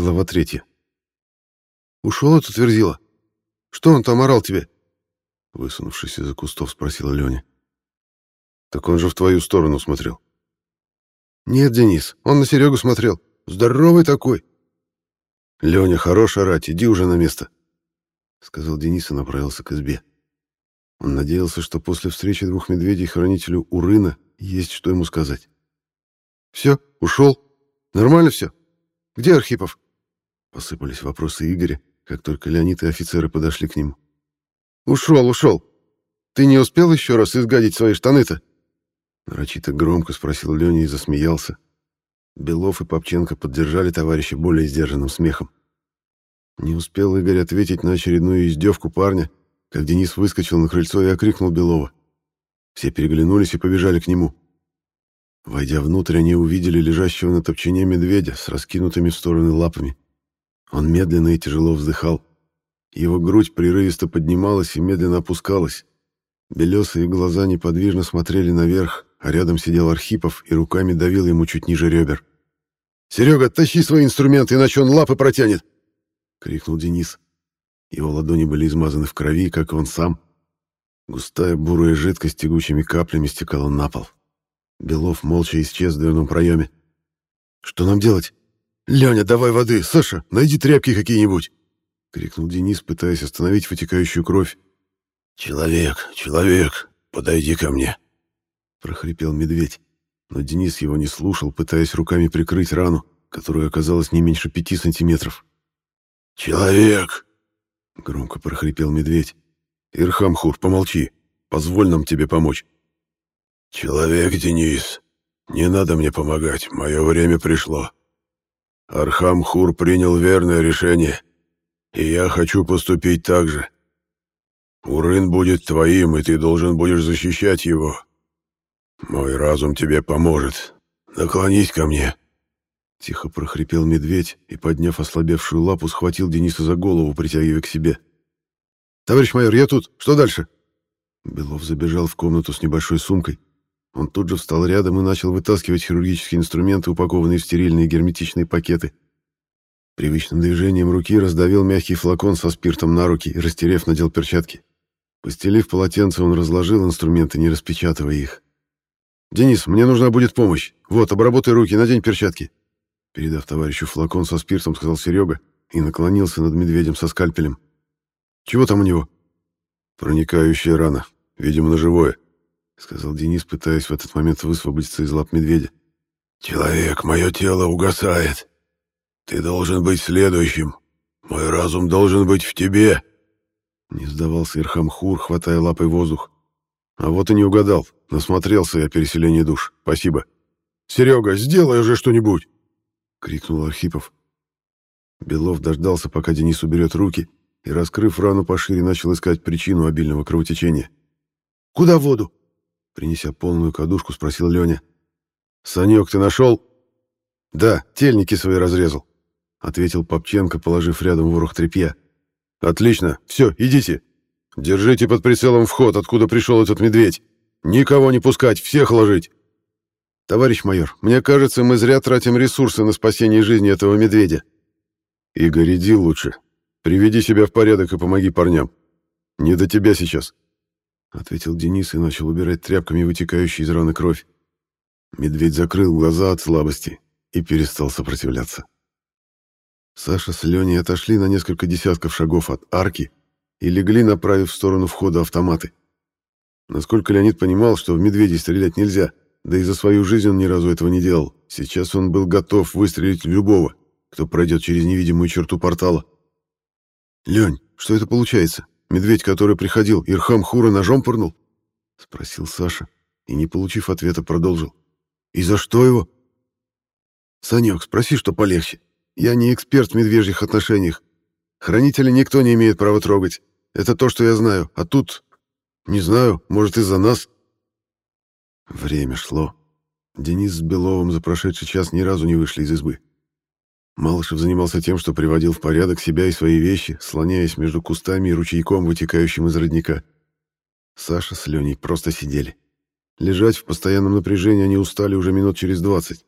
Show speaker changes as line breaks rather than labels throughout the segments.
Глава третья. «Ушел этот Верзила? Что он там орал тебе?» Высунувшись из-за кустов, спросила Леня. «Так он же в твою сторону смотрел». «Нет, Денис, он на Серегу смотрел. Здоровый такой». «Леня, хорош орать, иди уже на место», — сказал Денис и направился к избе. Он надеялся, что после встречи двух медведей хранителю Урына есть что ему сказать. «Все, ушел. Нормально все. Где Архипов?» Посыпались вопросы Игоря, как только Леонид и офицеры подошли к нему. «Ушел, ушел. Ты не успел еще раз изгадить свои штаны-то?» Нарочито громко спросил Леня и засмеялся. Белов и Попченко поддержали товарища более сдержанным смехом. Не успел Игорь ответить на очередную издевку парня, как Денис выскочил на крыльцо и окрикнул Белова. Все переглянулись и побежали к нему. Войдя внутрь, они увидели лежащего на топчине медведя с раскинутыми в стороны лапами. Он медленно и тяжело вздыхал. Его грудь прерывисто поднималась и медленно опускалась. Белесые глаза неподвижно смотрели наверх, а рядом сидел Архипов и руками давил ему чуть ниже ребер. «Серега, тащи свои инструменты, иначе он лапы протянет!» — крикнул Денис. Его ладони были измазаны в крови, как и он сам. Густая бурая жидкость тягучими каплями стекала на пол. Белов молча исчез в дверном проеме. «Что нам делать?» «Леня, давай воды! Саша, найди тряпки какие-нибудь!» — крикнул Денис, пытаясь остановить вытекающую кровь.
«Человек, человек, подойди ко мне!» — прохрипел медведь.
Но Денис его не слушал, пытаясь руками прикрыть рану, которая оказалась не меньше пяти сантиметров.
«Человек!»
— громко прохрипел медведь. «Ирхамхур, помолчи. Позволь нам тебе помочь».
«Человек, Денис, не надо мне помогать, мое время пришло. Архамхур принял верное решение, и я хочу поступить так же. Урын будет твоим, и ты должен будешь защищать его. Мой разум тебе поможет. Наклонись ко мне».
Тихо прохрипел медведь и, подняв ослабевшую лапу, схватил Дениса за голову, притягивая к себе. «Товарищ майор, я тут. Что дальше?» Белов забежал в комнату с небольшой сумкой. Он тут же встал рядом и начал вытаскивать хирургические инструменты, упакованные в стерильные герметичные пакеты. Привычным движением руки раздавил мягкий флакон со спиртом на руки и, растерев, надел перчатки. Постелив полотенце, он разложил инструменты, не распечатывая их. «Денис, мне нужна будет помощь. Вот, обработай руки, надень перчатки». Передав товарищу флакон со спиртом, сказал Серега и наклонился над медведем со скальпелем. «Чего там у него?» «Проникающая рана. Видимо, ножевое», — сказал Денис, пытаясь в этот момент высвободиться из лап медведя.
«Человек, мое тело угасает. Ты должен быть следующим. Мой разум должен быть в тебе».
Не сдавался Ирхамхур, хватая лапой воздух. «А вот и не угадал. Насмотрелся я переселение душ. Спасибо». «Серега, сделай уже что-нибудь!» — крикнул Архипов. Белов дождался, пока Денис уберет руки, и, раскрыв рану пошире, начал искать причину обильного кровотечения. «Куда воду?» — принеся полную кадушку, спросил Леня. «Санек, ты нашел?» «Да, тельники свои разрезал», — ответил Попченко, положив рядом ворох тряпья. «Отлично, все, идите. Держите под прицелом вход, откуда пришел этот медведь. Никого не пускать, всех ложить». «Товарищ майор, мне кажется, мы зря тратим ресурсы на спасение жизни этого медведя». «Игорь, иди лучше. Приведи себя в порядок и помоги парням. Не до тебя сейчас», — ответил Денис и начал убирать тряпками вытекающую из раны кровь. Медведь закрыл глаза от слабости и перестал сопротивляться. Саша с Леней отошли на несколько десятков шагов от арки и легли, направив в сторону входа автоматы. Насколько Леонид понимал, что в медведей стрелять нельзя, да и за свою жизнь он ни разу этого не делал. Сейчас он был готов выстрелить любого, кто пройдет через невидимую черту портала. «Лень, что это получается? Медведь, который приходил, Ирхам Хура ножом пырнул?» — спросил Саша, и, не получив ответа, продолжил. «И за что его?» «Санек, спроси, что полегче. Я не эксперт в медвежьих отношениях. Хранителя никто не имеет права трогать. Это то, что я знаю. А тут... Не знаю, может, из-за нас...» Время шло. Денис с Беловым за прошедший час ни разу не вышли из избы. Малышев занимался тем, что приводил в порядок себя и свои вещи, слоняясь между кустами и ручейком, вытекающим из родника. Саша с Леней просто сидели. Лежать в постоянном напряжении они устали уже минут через двадцать.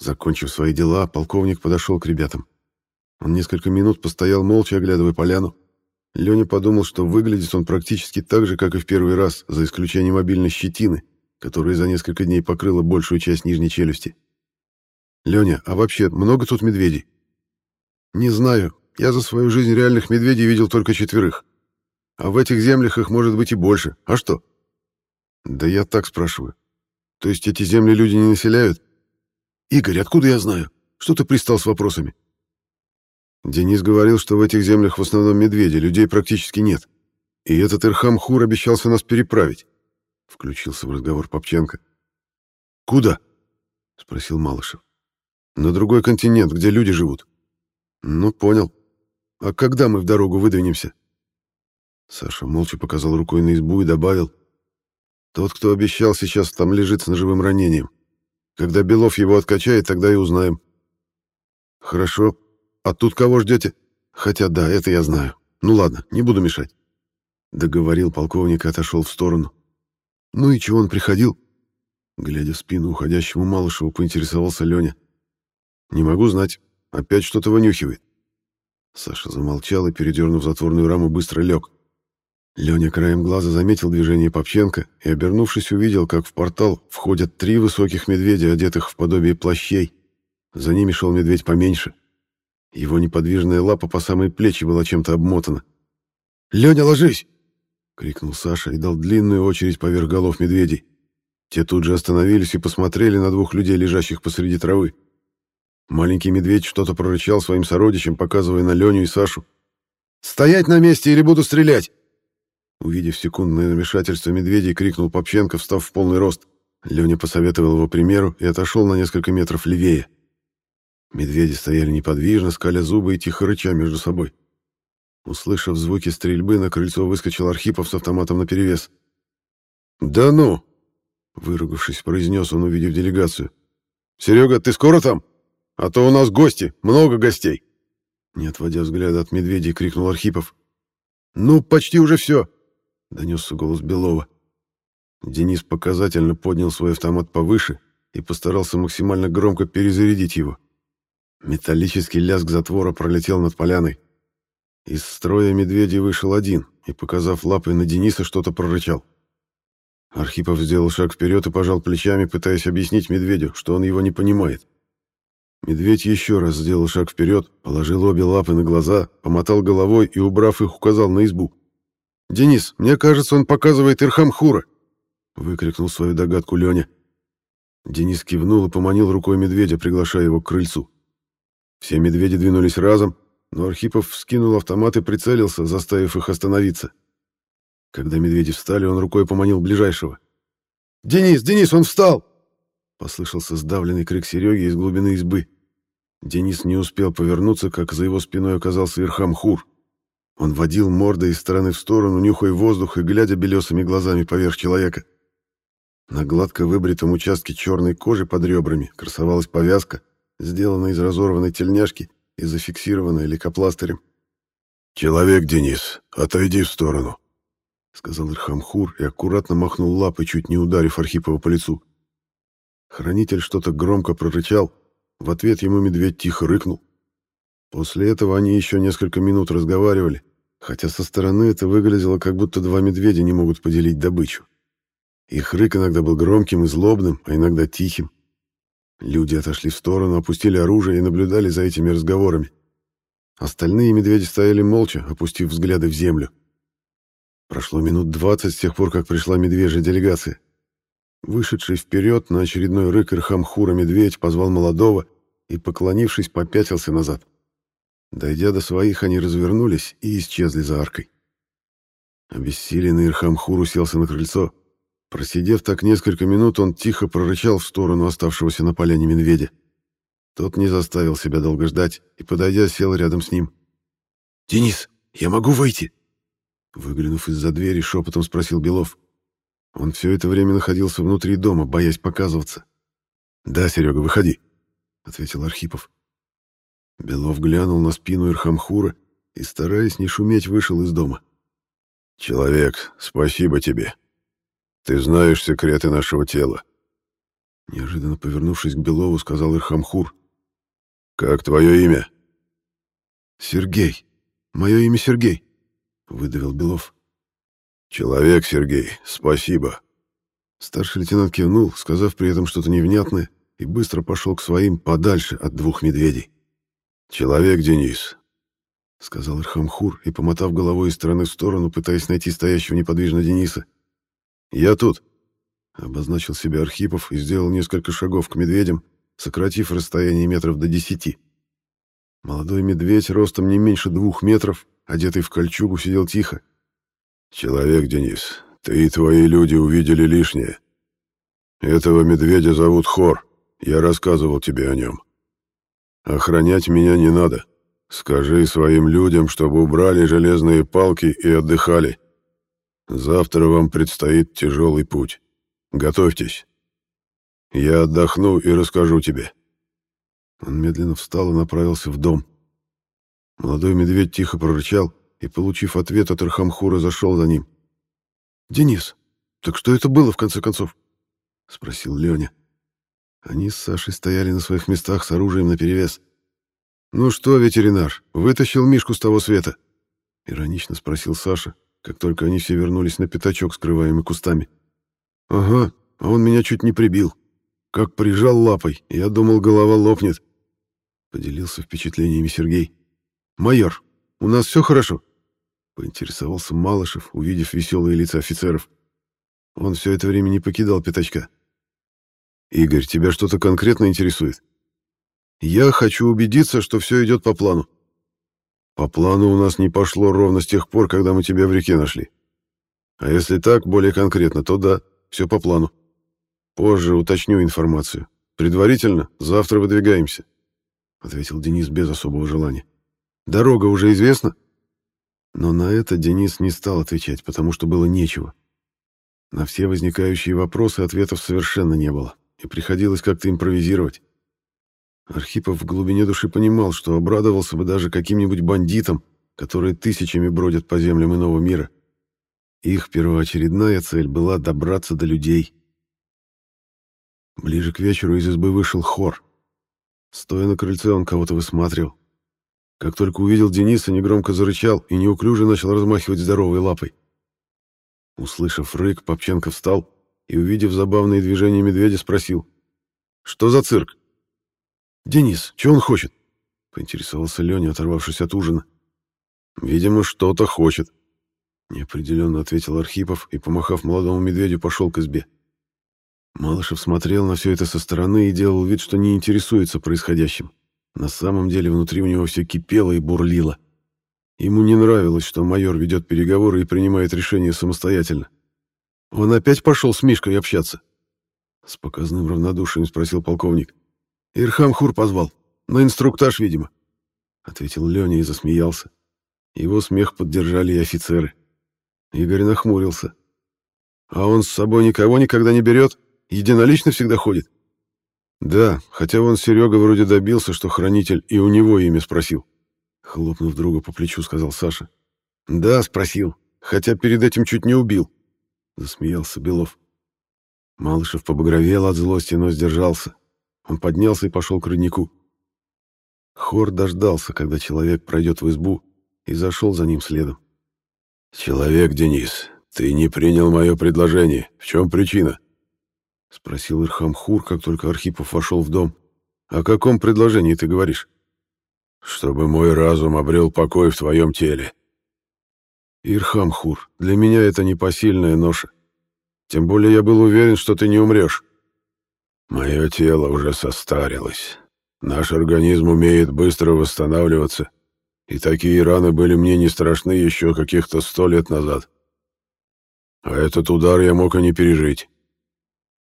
Закончив свои дела, полковник подошел к ребятам. Он несколько минут постоял молча, оглядывая поляну. Леня подумал, что выглядит он практически так же, как и в первый раз, за исключением мобильной щетины, которая за несколько дней покрыла большую часть нижней челюсти. «Леня, а вообще много тут медведей?» «Не знаю. Я за свою жизнь реальных медведей видел только четверых. А в этих землях их может быть и больше. А что?» «Да я так спрашиваю. То есть эти земли люди не населяют?» «Игорь, откуда я знаю? Что ты пристал с вопросами?» Денис говорил, что в этих землях в основном медведи, людей практически нет. И этот Ирхам Хур обещался нас переправить. Включился в разговор Попченко. «Куда?» — спросил Малышев. «На другой континент, где люди живут». «Ну, понял. А когда мы в дорогу выдвинемся?» Саша молча показал рукой на избу и добавил. «Тот, кто обещал, сейчас там лежит с ножевым ранением. Когда Белов его откачает, тогда и узнаем». «Хорошо. А тут кого ждете?» «Хотя да, это я знаю. Ну ладно, не буду мешать». Договорил полковник и отошел в сторону. «Ну и чего он приходил?» Глядя в спину уходящему Малышеву, поинтересовался Леня. «Не могу знать. Опять что-то вынюхивает». Саша замолчал и, передернув затворную раму, быстро лег. Леня краем глаза заметил движение Попченко и, обернувшись, увидел, как в портал входят три высоких медведя, одетых в подобие плащей. За ними шел медведь поменьше. Его неподвижная лапа по самой плечи была чем-то обмотана. «Леня, ложись!» — крикнул Саша и дал длинную очередь поверх голов медведей. Те тут же остановились и посмотрели на двух людей, лежащих посреди травы. Маленький медведь что-то прорычал своим сородичам, показывая на Леню и Сашу. «Стоять на месте или буду стрелять!» Увидев секундное замешательство медведей, крикнул Попченко, встав в полный рост. Леня посоветовал его примеру и отошел на несколько метров левее. Медведи стояли неподвижно, скаля зубы и тихо рыча между собой. Услышав звуки стрельбы, на крыльцо выскочил Архипов с автоматом наперевес. «Да ну!» — выругавшись, произнес он, увидев делегацию. «Серега, ты скоро там? А то у нас гости, много гостей!» Не отводя взгляда от медведей, крикнул Архипов. «Ну, почти уже все!» — донесся голос Белова. Денис показательно поднял свой автомат повыше и постарался максимально громко перезарядить его. Металлический лязг затвора пролетел над поляной. Из строя медведей вышел один и, показав лапой на Дениса, что-то прорычал. Архипов сделал шаг вперед и пожал плечами, пытаясь объяснить медведю, что он его не понимает. Медведь еще раз сделал шаг вперед, положил обе лапы на глаза, помотал головой и, убрав их, указал на избу. «Денис, мне кажется, он показывает Ирхамхура!» — выкрикнул свою догадку Леня. Денис кивнул и поманил рукой медведя, приглашая его к крыльцу. Все медведи двинулись разом, но Архипов вскинул автомат и прицелился, заставив их остановиться. Когда медведи встали, он рукой поманил ближайшего. «Денис, Денис, он встал!» Послышался сдавленный крик Сереги из глубины избы. Денис не успел повернуться, как за его спиной оказался Ирхам Хур. Он водил мордой из стороны в сторону, нюхая воздух и глядя белесыми глазами поверх человека. На гладко выбритом участке черной кожи под ребрами красовалась повязка, сделанная из разорванной тельняшки и зафиксированная лейкопластырем.
«Человек, Денис, отойди в сторону», — сказал
Ирхам Хур и аккуратно махнул лапой, чуть не ударив Архипова по лицу. Хранитель что-то громко прорычал, в ответ ему медведь тихо рыкнул. После этого они еще несколько минут разговаривали, хотя со стороны это выглядело, как будто два медведя не могут поделить добычу. Их рык иногда был громким и злобным, а иногда тихим. Люди отошли в сторону, опустили оружие и наблюдали за этими разговорами. Остальные медведи стояли молча, опустив взгляды в землю. Прошло минут двадцать с тех пор, как пришла медвежья делегация. Вышедший вперед на очередной рык Ирхамхура медведь позвал молодого и, поклонившись, попятился назад. Дойдя до своих, они развернулись и исчезли за аркой. Обессиленный Ирхамхур уселся на крыльцо. Просидев так несколько минут, он тихо прорычал в сторону оставшегося на поляне медведя. Тот не заставил себя долго ждать и, подойдя, сел рядом с ним. «Денис, я могу выйти?» Выглянув из-за двери, шепотом спросил Белов. Он все это время находился внутри дома, боясь показываться. «Да, Серега, выходи», — ответил Архипов. Белов глянул на спину Ирхамхура и, стараясь не шуметь, вышел из дома.
«Человек, спасибо тебе. Ты знаешь секреты нашего тела.
Неожиданно повернувшись к Белову, сказал Ирхамхур.
«Как твое имя?»
«Сергей. Мое имя Сергей», — выдавил Белов.
«Человек, Сергей, спасибо».
Старший лейтенант кивнул, сказав при этом что-то невнятное, и быстро пошел к своим подальше от двух медведей.
«Человек, Денис», —
сказал Ирхамхур и, помотав головой из стороны в сторону, пытаясь найти стоящего неподвижно Дениса. «Я тут», — обозначил себя Архипов и сделал несколько шагов к медведям, сократив расстояние метров до десяти. Молодой медведь, ростом не меньше двух метров, одетый в кольчугу, сидел тихо.
«Человек, Денис, ты и твои люди увидели лишнее. Этого медведя зовут Хор, я рассказывал тебе о нем. Охранять меня не надо. Скажи своим людям, чтобы убрали железные палки и отдыхали. Завтра вам предстоит тяжелый путь. Готовьтесь. Я отдохну и расскажу тебе».
Он медленно встал и направился в дом. Молодой медведь тихо прорычал и, получив ответ от Архамхура, зашел за ним. «Денис, так что это было, в конце концов?» — спросил Леня. Они с Сашей стояли на своих местах с оружием наперевес. «Ну что, ветеринар, вытащил Мишку с того света?» — иронично спросил Саша, как только они все вернулись на пятачок, скрываемый кустами. «Ага, а он меня чуть не прибил. Как прижал лапой, я думал, голова лопнет. Поделился впечатлениями Сергей. «Майор, у нас все хорошо?» Поинтересовался Малышев, увидев веселые лица офицеров. Он все это время не покидал пятачка. «Игорь, тебя что-то конкретно интересует?» «Я хочу убедиться, что все идет по плану». «По плану у нас не пошло ровно с тех пор, когда мы тебя в реке нашли. А если так, более конкретно, то да, все по плану. Позже уточню информацию. Предварительно, завтра выдвигаемся». — ответил Денис без особого желания. «Дорога уже известна?» Но на это Денис не стал отвечать, потому что было нечего. На все возникающие вопросы ответов совершенно не было, и приходилось как-то импровизировать. Архипов в глубине души понимал, что обрадовался бы даже каким-нибудь бандитам, которые тысячами бродят по землям иного мира. Их первоочередная цель была добраться до людей. Ближе к вечеру из избы вышел хор — Стоя на крыльце, он кого-то высматривал. Как только увидел Дениса, негромко зарычал и неуклюже начал размахивать здоровой лапой. Услышав рык, Попченко встал и, увидев забавные движения медведя, спросил. «Что за цирк?» «Денис, что он хочет?» — поинтересовался Леня, оторвавшись от ужина. «Видимо, что-то хочет», — неопределенно ответил Архипов и, помахав молодому медведю, пошел к избе. Малышев смотрел на все это со стороны и делал вид, что не интересуется происходящим. На самом деле внутри у него все кипело и бурлило. Ему не нравилось, что майор ведет переговоры и принимает решения самостоятельно. «Он опять пошел с Мишкой общаться?» С показным равнодушием спросил полковник. «Ирхам Хур позвал. На инструктаж, видимо», — ответил Леня и засмеялся. Его смех поддержали и офицеры. Игорь нахмурился. «А он с собой никого никогда не берет?» Единолично всегда ходит? Да, хотя вон Серега вроде добился, что хранитель и у него имя спросил. Хлопнув друга по плечу, сказал Саша. Да, спросил, хотя перед этим чуть не убил. Засмеялся Белов. Малышев побагровел от злости, но сдержался. Он поднялся и пошел к роднику. Хор дождался, когда человек пройдет в избу, и зашел за ним следом.
«Человек, Денис, ты не принял мое предложение. В чем причина?»
— спросил Ирхам Хур, как только Архипов вошел в дом. «О каком предложении ты говоришь?»
«Чтобы мой разум обрел покой в твоем теле».
«Ирхам Хур, для меня это непосильная ноша. Тем более я был уверен, что ты не умрешь».
«Мое тело уже состарилось. Наш организм умеет быстро восстанавливаться, и такие раны были мне не страшны еще каких-то сто лет назад. А этот удар я мог и не пережить».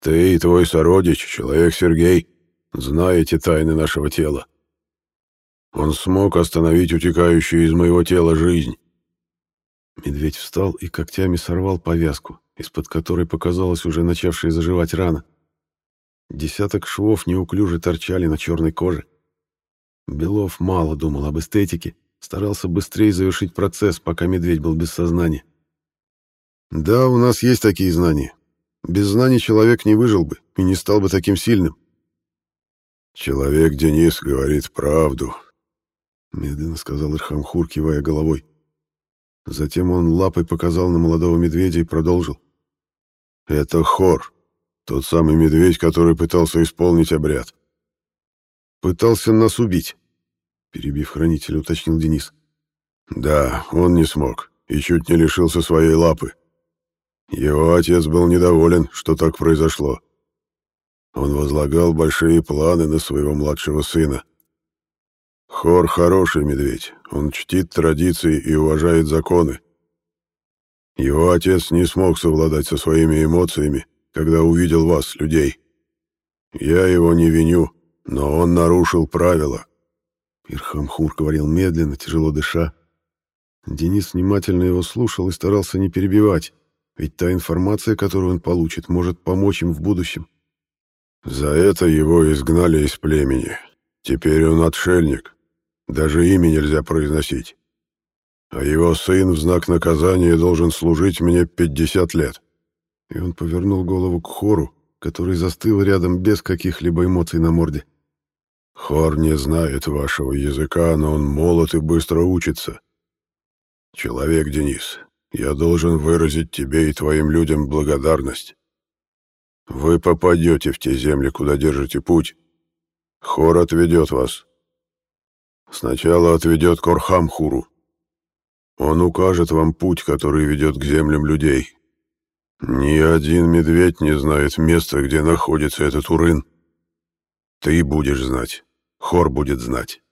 Ты и твой сородич, человек Сергей, знаете тайны нашего тела. Он смог остановить утекающую из моего тела жизнь.
Медведь встал и когтями сорвал повязку, из-под которой показалась уже начавшая заживать рана. Десяток швов неуклюже торчали на черной коже. Белов мало думал об эстетике, старался быстрее завершить процесс, пока медведь был без сознания. «Да, у нас есть такие знания. Без знаний человек не выжил бы и не стал бы таким сильным.
«Человек Денис говорит правду», —
медленно сказал Ирхамхур, кивая головой. Затем он лапой показал на молодого медведя и продолжил.
«Это Хор, тот самый медведь, который пытался исполнить обряд».
«Пытался нас убить», — перебив хранителя, уточнил Денис.
«Да, он не смог и чуть не лишился своей лапы. Его отец был недоволен, что так произошло. Он возлагал большие планы на своего младшего сына. Хор хороший медведь, он чтит традиции и уважает законы. Его отец не смог совладать со своими эмоциями, когда увидел вас, людей. Я его не виню, но он нарушил правила.
Ирхамхур говорил медленно, тяжело дыша. Денис внимательно его слушал и старался не перебивать, ведь та информация, которую он получит, может помочь им в будущем.
За это его изгнали из племени. Теперь он отшельник. Даже имя нельзя произносить. А его сын в знак наказания должен служить мне 50 лет.
И он повернул голову к хору, который застыл рядом без каких-либо эмоций на морде.
Хор не знает вашего языка, но он молод и быстро учится. Человек Денис, я должен выразить тебе и твоим людям благодарность. Вы попадете в те земли, куда держите путь. Хор отведет вас. Сначала отведет Корхамхуру. Он укажет вам путь, который ведет к землям людей. Ни один медведь не знает места, где находится этот урын. Ты будешь знать. Хор будет знать.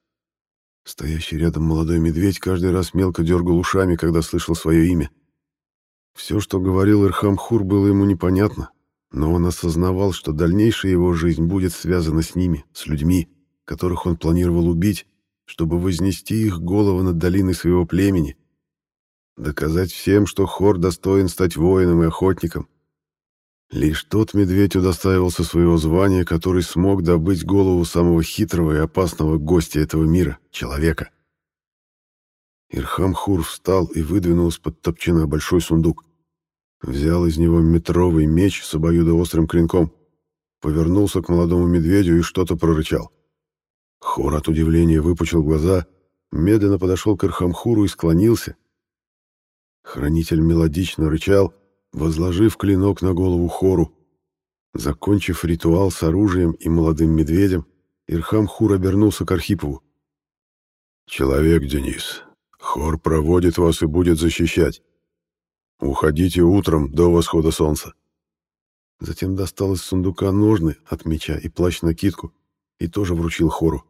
Стоящий рядом молодой медведь каждый раз мелко дергал ушами, когда слышал свое имя. Все, что говорил Ирхамхур, было ему непонятно, но он осознавал, что дальнейшая его жизнь будет связана с ними, с людьми, которых он планировал убить, чтобы вознести их головы над долиной своего племени, доказать всем, что Хор достоин стать воином и охотником. Лишь тот медведь удостаивался своего звания, который смог добыть голову самого хитрого и опасного гостя этого мира — человека. Ирхам Хур встал и выдвинул из-под топчина большой сундук. Взял из него метровый меч с обоюдоострым клинком, повернулся к молодому медведю и что-то прорычал. Хор от удивления выпучил глаза, медленно подошел к Ирхамхуру и склонился. Хранитель мелодично рычал, возложив клинок на голову Хору. Закончив ритуал с оружием и молодым медведем, Ирхамхур обернулся к Архипову.
«Человек, Денис, Хор проводит вас и будет защищать. Уходите утром до восхода солнца.
Затем достал из сундука ножны от меча и плащ-накидку и тоже вручил хору.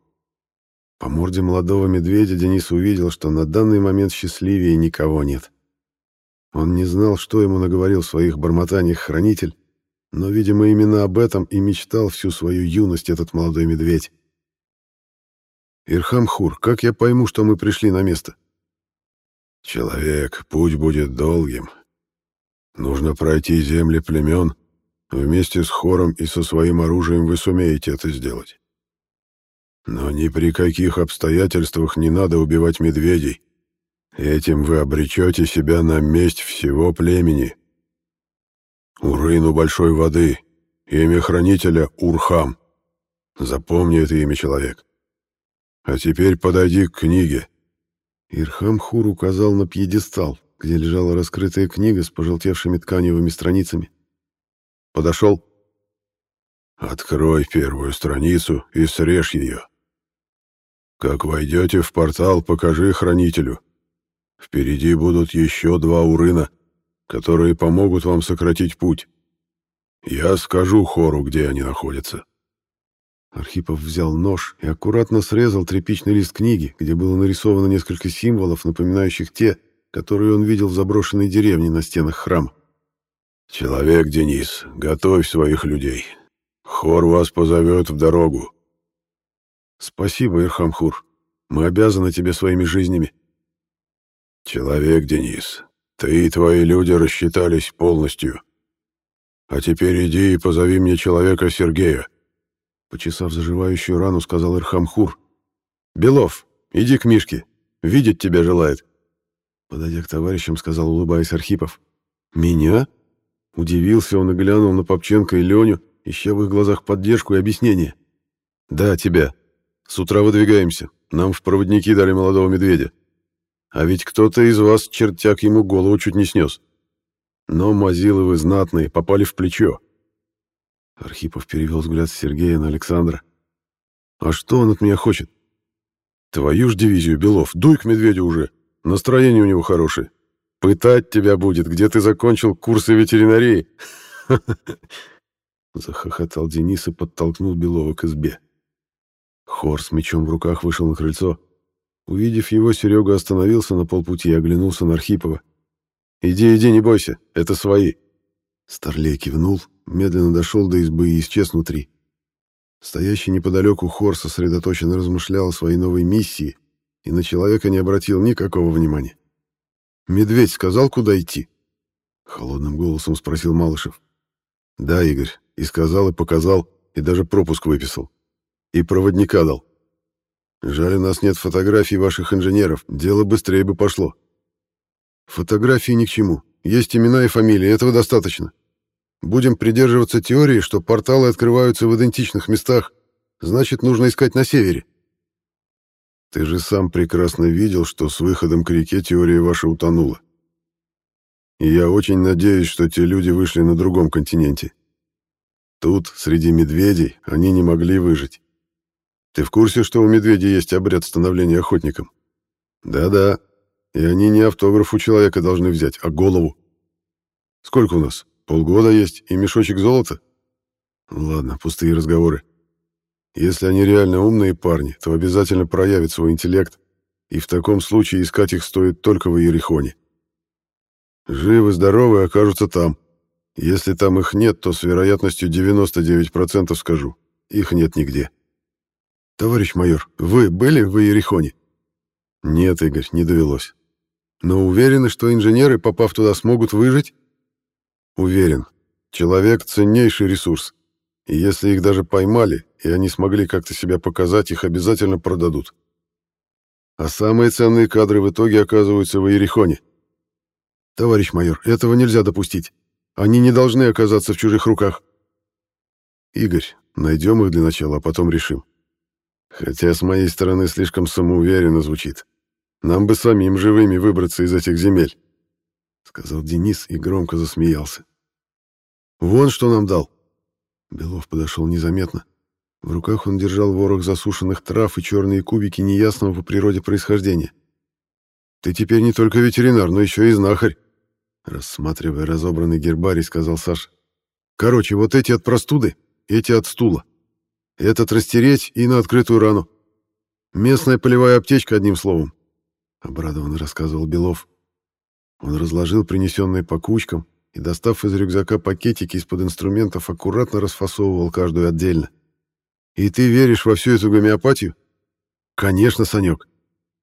По морде молодого медведя Денис увидел, что на данный момент счастливее никого нет. Он не знал, что ему наговорил в своих бормотаниях хранитель, но, видимо, именно об этом и мечтал всю свою юность этот молодой медведь. «Ирхам-Хур, как я пойму, что мы пришли на место?»
«Человек, путь будет долгим, Нужно пройти земли племен. Вместе с хором и со своим оружием вы сумеете это сделать. Но ни при каких обстоятельствах не надо убивать медведей. Этим вы обречете себя на месть всего племени. Урыну большой воды. Имя хранителя Урхам. Запомни это имя, человек. А теперь подойди к книге.
Ирхам Хур указал на пьедестал, где лежала раскрытая книга с пожелтевшими тканевыми страницами. Подошел.
«Открой первую страницу и срежь ее. Как войдете в портал, покажи хранителю. Впереди будут еще два урына, которые помогут вам сократить путь. Я скажу хору, где они находятся».
Архипов взял нож и аккуратно срезал тряпичный лист книги, где было нарисовано несколько символов, напоминающих те, которую он видел в заброшенной деревне на стенах храма.
«Человек, Денис, готовь своих людей. Хор вас позовет в дорогу».
«Спасибо, Ирхамхур. Мы обязаны тебе своими жизнями».
«Человек, Денис, ты и твои люди рассчитались полностью. А теперь иди и позови мне человека Сергея».
Почесав заживающую рану, сказал Ирхамхур. «Белов, иди к Мишке. Видеть тебя желает». Подойдя к товарищам, сказал, улыбаясь Архипов. «Меня?» — Удивился он и глянул на Попченко и Леню, ища в их глазах поддержку и объяснение. «Да, тебя. С утра выдвигаемся. Нам в проводники дали молодого медведя. А ведь кто-то из вас, чертяк, ему голову чуть не снес. Но мазилы вы знатные, попали в плечо». Архипов перевел взгляд с Сергея на Александра. «А что он от меня хочет?» «Твою ж дивизию, Белов, дуй к медведю уже. Настроение у него хорошее. Пытать тебя будет, где ты закончил курсы ветеринарии. Захохотал Денис и подтолкнул Белова к избе. Хор с мечом в руках вышел на крыльцо. Увидев его, Серега остановился на полпути и оглянулся на Архипова. «Иди, иди, не бойся, это свои». Старлей кивнул, медленно дошел до избы и исчез внутри. Стоящий неподалеку хор сосредоточенно размышлял о своей новой миссии и на человека не обратил никакого внимания. Медведь сказал, куда идти? Холодным голосом спросил Малышев. Да, Игорь, и сказал, и показал, и даже пропуск выписал. И проводника дал. Жаль, у нас нет фотографий ваших инженеров, дело быстрее бы пошло. Фотографии ни к чему. Есть имена и фамилии, этого достаточно. Будем придерживаться теории, что порталы открываются в идентичных местах, значит, нужно искать на севере. Ты же сам прекрасно видел, что с выходом к реке теория ваша утонула. И я очень надеюсь, что те люди вышли на другом континенте. Тут, среди медведей, они не могли выжить. Ты в курсе, что у медведей есть обряд становления охотником? Да-да. И они не автограф у человека должны взять, а голову. Сколько у нас? Полгода есть и мешочек золота? Ладно, пустые разговоры. Если они реально умные парни, то обязательно проявят свой интеллект, и в таком случае искать их стоит только в Иерихоне. Живы-здоровы окажутся там. Если там их нет, то с вероятностью 99% скажу. Их нет нигде. Товарищ майор, вы были в Иерихоне? Нет, Игорь, не довелось. Но уверены, что инженеры, попав туда, смогут выжить? Уверен. Человек — ценнейший ресурс. И если их даже поймали, и они смогли как-то себя показать, их обязательно продадут. А самые ценные кадры в итоге оказываются в Иерихоне. Товарищ майор, этого нельзя допустить. Они не должны оказаться в чужих руках. Игорь, найдем их для начала, а потом решим. Хотя с моей стороны слишком самоуверенно звучит. Нам бы самим живыми выбраться из этих земель, сказал Денис и громко засмеялся. Вон что нам дал. Белов подошел незаметно. В руках он держал ворох засушенных трав и черные кубики неясного по природе происхождения. «Ты теперь не только ветеринар, но еще и знахарь», рассматривая разобранный гербарий, сказал Саша. «Короче, вот эти от простуды, эти от стула. Этот растереть и на открытую рану. Местная полевая аптечка, одним словом», — обрадованно рассказывал Белов. Он разложил принесенные по кучкам, и, достав из рюкзака пакетики из-под инструментов, аккуратно расфасовывал каждую отдельно. «И ты веришь во всю эту гомеопатию?» «Конечно, Санек.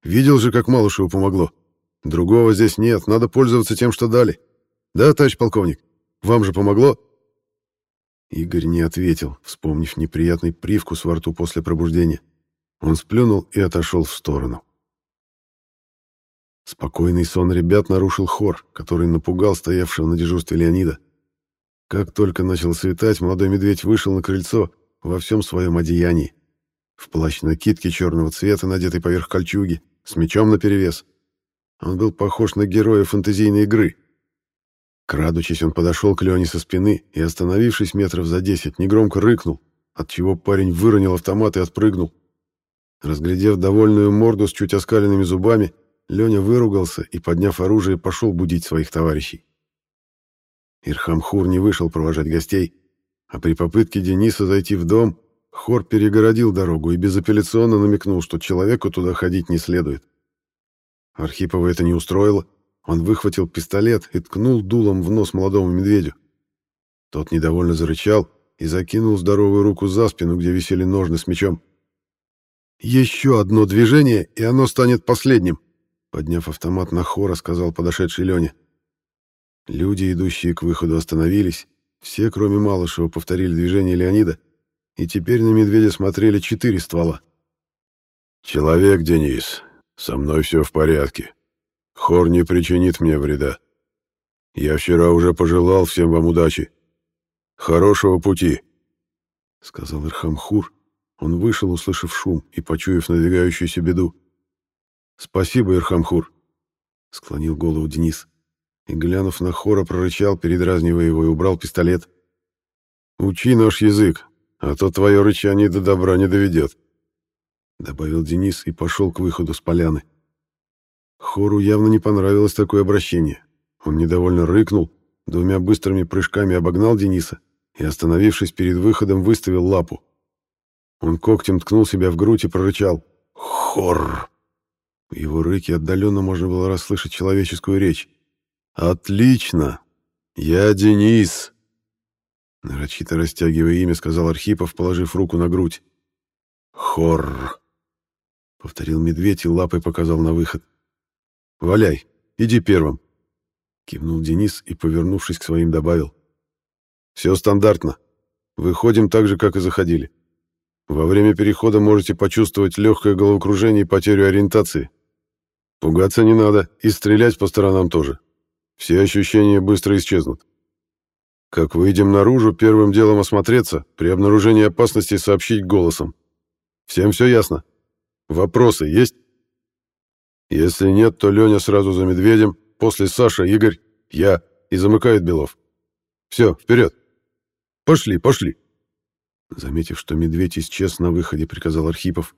Видел же, как Малышеву помогло. Другого здесь нет, надо пользоваться тем, что дали. Да, товарищ полковник? Вам же помогло?» Игорь не ответил, вспомнив неприятный привкус во рту после пробуждения. Он сплюнул и отошел в сторону. Спокойный сон ребят нарушил хор, который напугал стоявшего на дежурстве Леонида. Как только начал светать, молодой медведь вышел на крыльцо во всем своем одеянии. В плащ-накидке черного цвета, надетый поверх кольчуги, с мечом наперевес. Он был похож на героя фэнтезийной игры. Крадучись, он подошел к Лене со спины и, остановившись метров за десять, негромко рыкнул, отчего парень выронил автомат и отпрыгнул. Разглядев довольную морду с чуть оскаленными зубами, Леня выругался и, подняв оружие, пошел будить своих товарищей. Ирхам Хур не вышел провожать гостей, а при попытке Дениса зайти в дом, Хор перегородил дорогу и безапелляционно намекнул, что человеку туда ходить не следует. Архипова это не устроило. Он выхватил пистолет и ткнул дулом в нос молодому медведю. Тот недовольно зарычал и закинул здоровую руку за спину, где висели ножны с мечом. «Еще одно движение, и оно станет последним», Подняв автомат на хора, сказал подошедший Леня. Люди, идущие к выходу, остановились. Все, кроме Малышева, повторили движение Леонида, и теперь на медведя смотрели четыре ствола. «Человек, Денис, со мной все в порядке. Хор не причинит мне вреда.
Я вчера уже пожелал всем вам удачи. Хорошего пути, —
сказал Ирхамхур. Он вышел, услышав шум и почуяв надвигающуюся беду. «Спасибо, Ирхамхур», — склонил голову Денис. И, глянув на хора, прорычал, передразнивая его, и убрал пистолет. «Учи наш язык, а то твое рычание до добра не доведет», — добавил Денис и пошел к выходу с поляны. Хору явно не понравилось такое обращение. Он недовольно рыкнул, двумя быстрыми прыжками обогнал Дениса и, остановившись перед выходом, выставил лапу. Он когтем ткнул себя в грудь и прорычал «Хор!». В его рыке отдаленно можно было расслышать человеческую речь. «Отлично! Я Денис!» Нарочито растягивая имя, сказал Архипов, положив руку на грудь. «Хор!» — повторил медведь и лапой показал на выход. «Валяй, иди первым!» Кивнул Денис и, повернувшись к своим, добавил. «Все стандартно. Выходим так же, как и заходили. Во время перехода можете почувствовать легкое головокружение и потерю ориентации. Пугаться не надо и стрелять по сторонам тоже. Все ощущения быстро исчезнут. Как выйдем наружу, первым делом осмотреться, при обнаружении опасности сообщить голосом. Всем все ясно? Вопросы есть? Если нет, то Леня сразу за медведем, после Саша, Игорь, я и замыкает Белов. Все, вперед. Пошли, пошли. Заметив, что медведь исчез на выходе, приказал Архипов.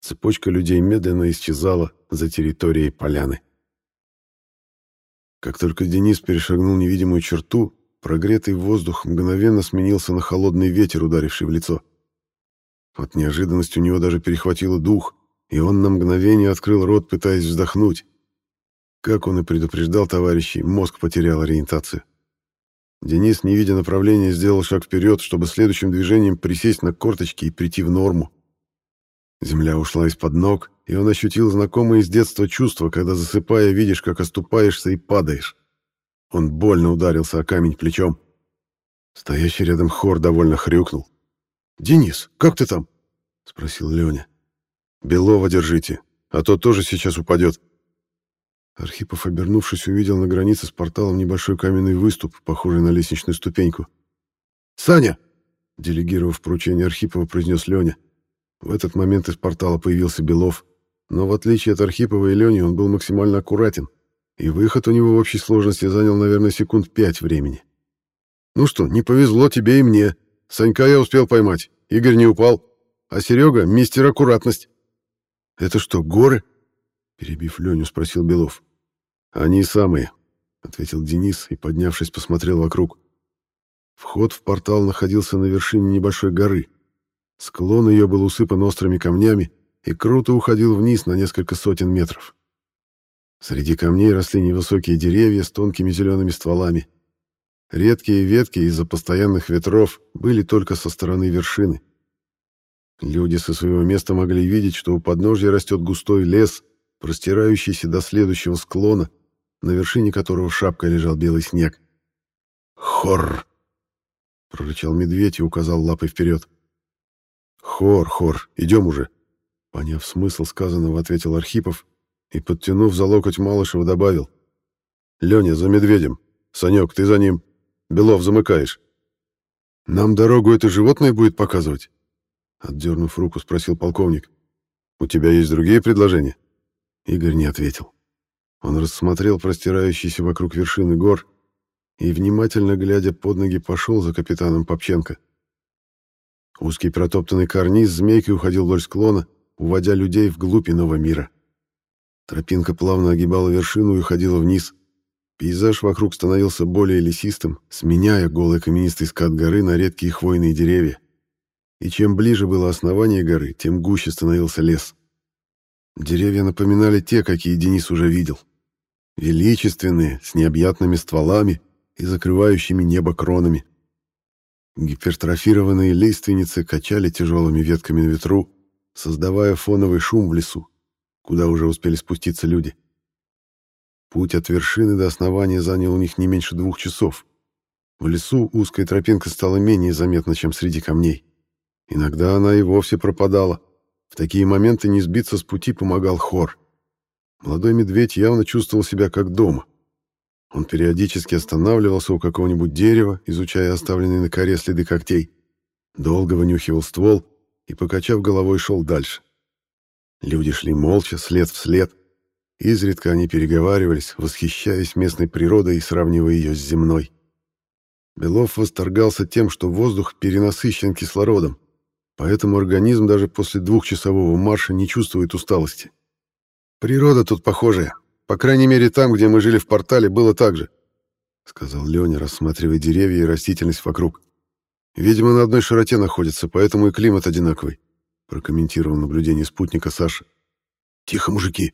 Цепочка людей медленно исчезала за территорией поляны. Как только Денис перешагнул невидимую черту, прогретый воздух мгновенно сменился на холодный ветер, ударивший в лицо. От неожиданности у него даже перехватило дух, и он на мгновение открыл рот, пытаясь вздохнуть. Как он и предупреждал товарищей, мозг потерял ориентацию. Денис, не видя направления, сделал шаг вперед, чтобы следующим движением присесть на корточки и прийти в норму. Земля ушла из-под ног, и он ощутил знакомое из детства чувство, когда, засыпая, видишь, как оступаешься и падаешь. Он больно ударился о камень плечом. Стоящий рядом хор довольно хрюкнул. «Денис, как ты там?» — спросил Леня. «Белова держите, а то тоже сейчас упадет». Архипов, обернувшись, увидел на границе с порталом небольшой каменный выступ, похожий на лестничную ступеньку. «Саня!» — делегировав поручение Архипова, произнес Леня. В этот момент из портала появился Белов, но в отличие от Архипова и Лени он был максимально аккуратен, и выход у него в общей сложности занял, наверное, секунд пять времени. «Ну что, не повезло тебе и мне. Санька я успел поймать, Игорь не упал, а Серега — мистер аккуратность». «Это что, горы?» — перебив Леню, спросил Белов. «Они самые», — ответил Денис и, поднявшись, посмотрел вокруг. Вход в портал находился на вершине небольшой горы. Склон ее был усыпан острыми камнями и круто уходил вниз на несколько сотен метров. Среди камней росли невысокие деревья с тонкими зелеными стволами. Редкие ветки из-за постоянных ветров были только со стороны вершины. Люди со своего места могли видеть, что у подножья растет густой лес, простирающийся до следующего склона, на вершине которого шапкой лежал белый снег. «Хор!» — прорычал медведь и указал лапой вперед. «Хор, хор, идем уже!» Поняв смысл сказанного, ответил Архипов и, подтянув за локоть Малышева, добавил. «Леня, за медведем. Санек, ты за ним. Белов, замыкаешь». «Нам дорогу это животное будет показывать?» Отдернув руку, спросил полковник. «У тебя есть другие предложения?» Игорь не ответил. Он рассмотрел простирающиеся вокруг вершины гор и, внимательно глядя под ноги, пошел за капитаном Попченко. Узкий протоптанный карниз змейкой уходил вдоль склона, уводя людей вглубь иного мира. Тропинка плавно огибала вершину и уходила вниз. Пейзаж вокруг становился более лесистым, сменяя голый каменистый скат горы на редкие хвойные деревья. И чем ближе было основание горы, тем гуще становился лес. Деревья напоминали те, какие Денис уже видел. Величественные, с необъятными стволами и закрывающими небо кронами. Гипертрофированные лиственницы качали тяжелыми ветками на ветру, создавая фоновый шум в лесу, куда уже успели спуститься люди. Путь от вершины до основания занял у них не меньше двух часов. В лесу узкая тропинка стала менее заметна, чем среди камней. Иногда она и вовсе пропадала. В такие моменты не сбиться с пути помогал хор. Молодой медведь явно чувствовал себя как дома. Он периодически останавливался у какого-нибудь дерева, изучая оставленные на коре следы когтей, долго вынюхивал ствол и, покачав головой, шел дальше. Люди шли молча, след в след. Изредка они переговаривались, восхищаясь местной природой и сравнивая ее с земной. Белов восторгался тем, что воздух перенасыщен кислородом, поэтому организм даже после двухчасового марша не чувствует усталости. «Природа тут похожая. По крайней мере, там, где мы жили в портале, было так же», — сказал Леня, рассматривая деревья и растительность вокруг. «Видимо, на одной широте находится, поэтому и климат одинаковый», — прокомментировал наблюдение спутника Саша. «Тихо, мужики.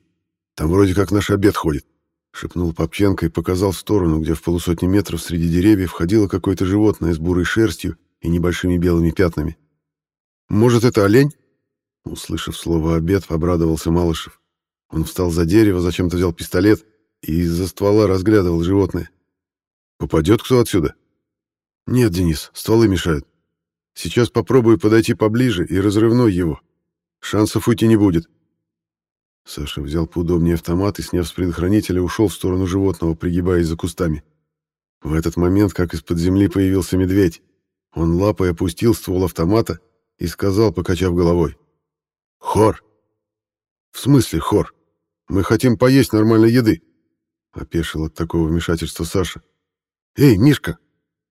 Там вроде как наш обед ходит», — шепнул Попченко и показал в сторону, где в полусотни метров среди деревьев ходило какое-то животное с бурой шерстью и небольшими белыми пятнами. «Может, это олень?» Услышав слово «обед», обрадовался Малышев. Он встал за дерево, зачем-то взял пистолет и из-за ствола разглядывал животное. «Попадет кто отсюда?» «Нет, Денис, стволы мешают. Сейчас попробую подойти поближе и разрывной его. Шансов уйти не будет». Саша взял поудобнее автомат и, сняв с предохранителя, ушел в сторону животного, пригибаясь за кустами. В этот момент, как из-под земли появился медведь, он лапой опустил ствол автомата и сказал, покачав головой. «Хор!» «В смысле хор? Мы хотим поесть нормальной еды!» Опешил от такого вмешательства Саша. «Эй, Мишка!»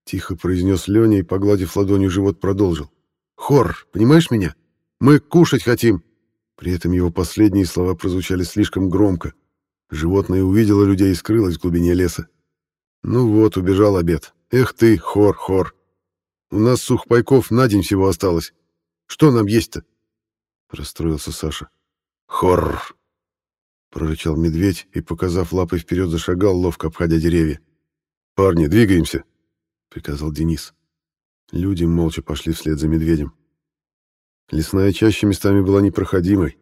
Тихо произнес Леня и, погладив ладонью живот, продолжил. «Хор, понимаешь меня? Мы кушать хотим!» При этом его последние слова прозвучали слишком громко. Животное увидело людей и скрылось в глубине леса. «Ну вот, убежал обед. Эх ты, хор, хор! У нас сухпайков на день всего осталось. Что нам есть-то? Расстроился Саша. Хорр! Прорычал медведь и, показав лапой вперед, зашагал, ловко обходя деревья. «Парни, двигаемся!» — приказал Денис. Люди молча пошли вслед за медведем. Лесная чаща местами была непроходимой.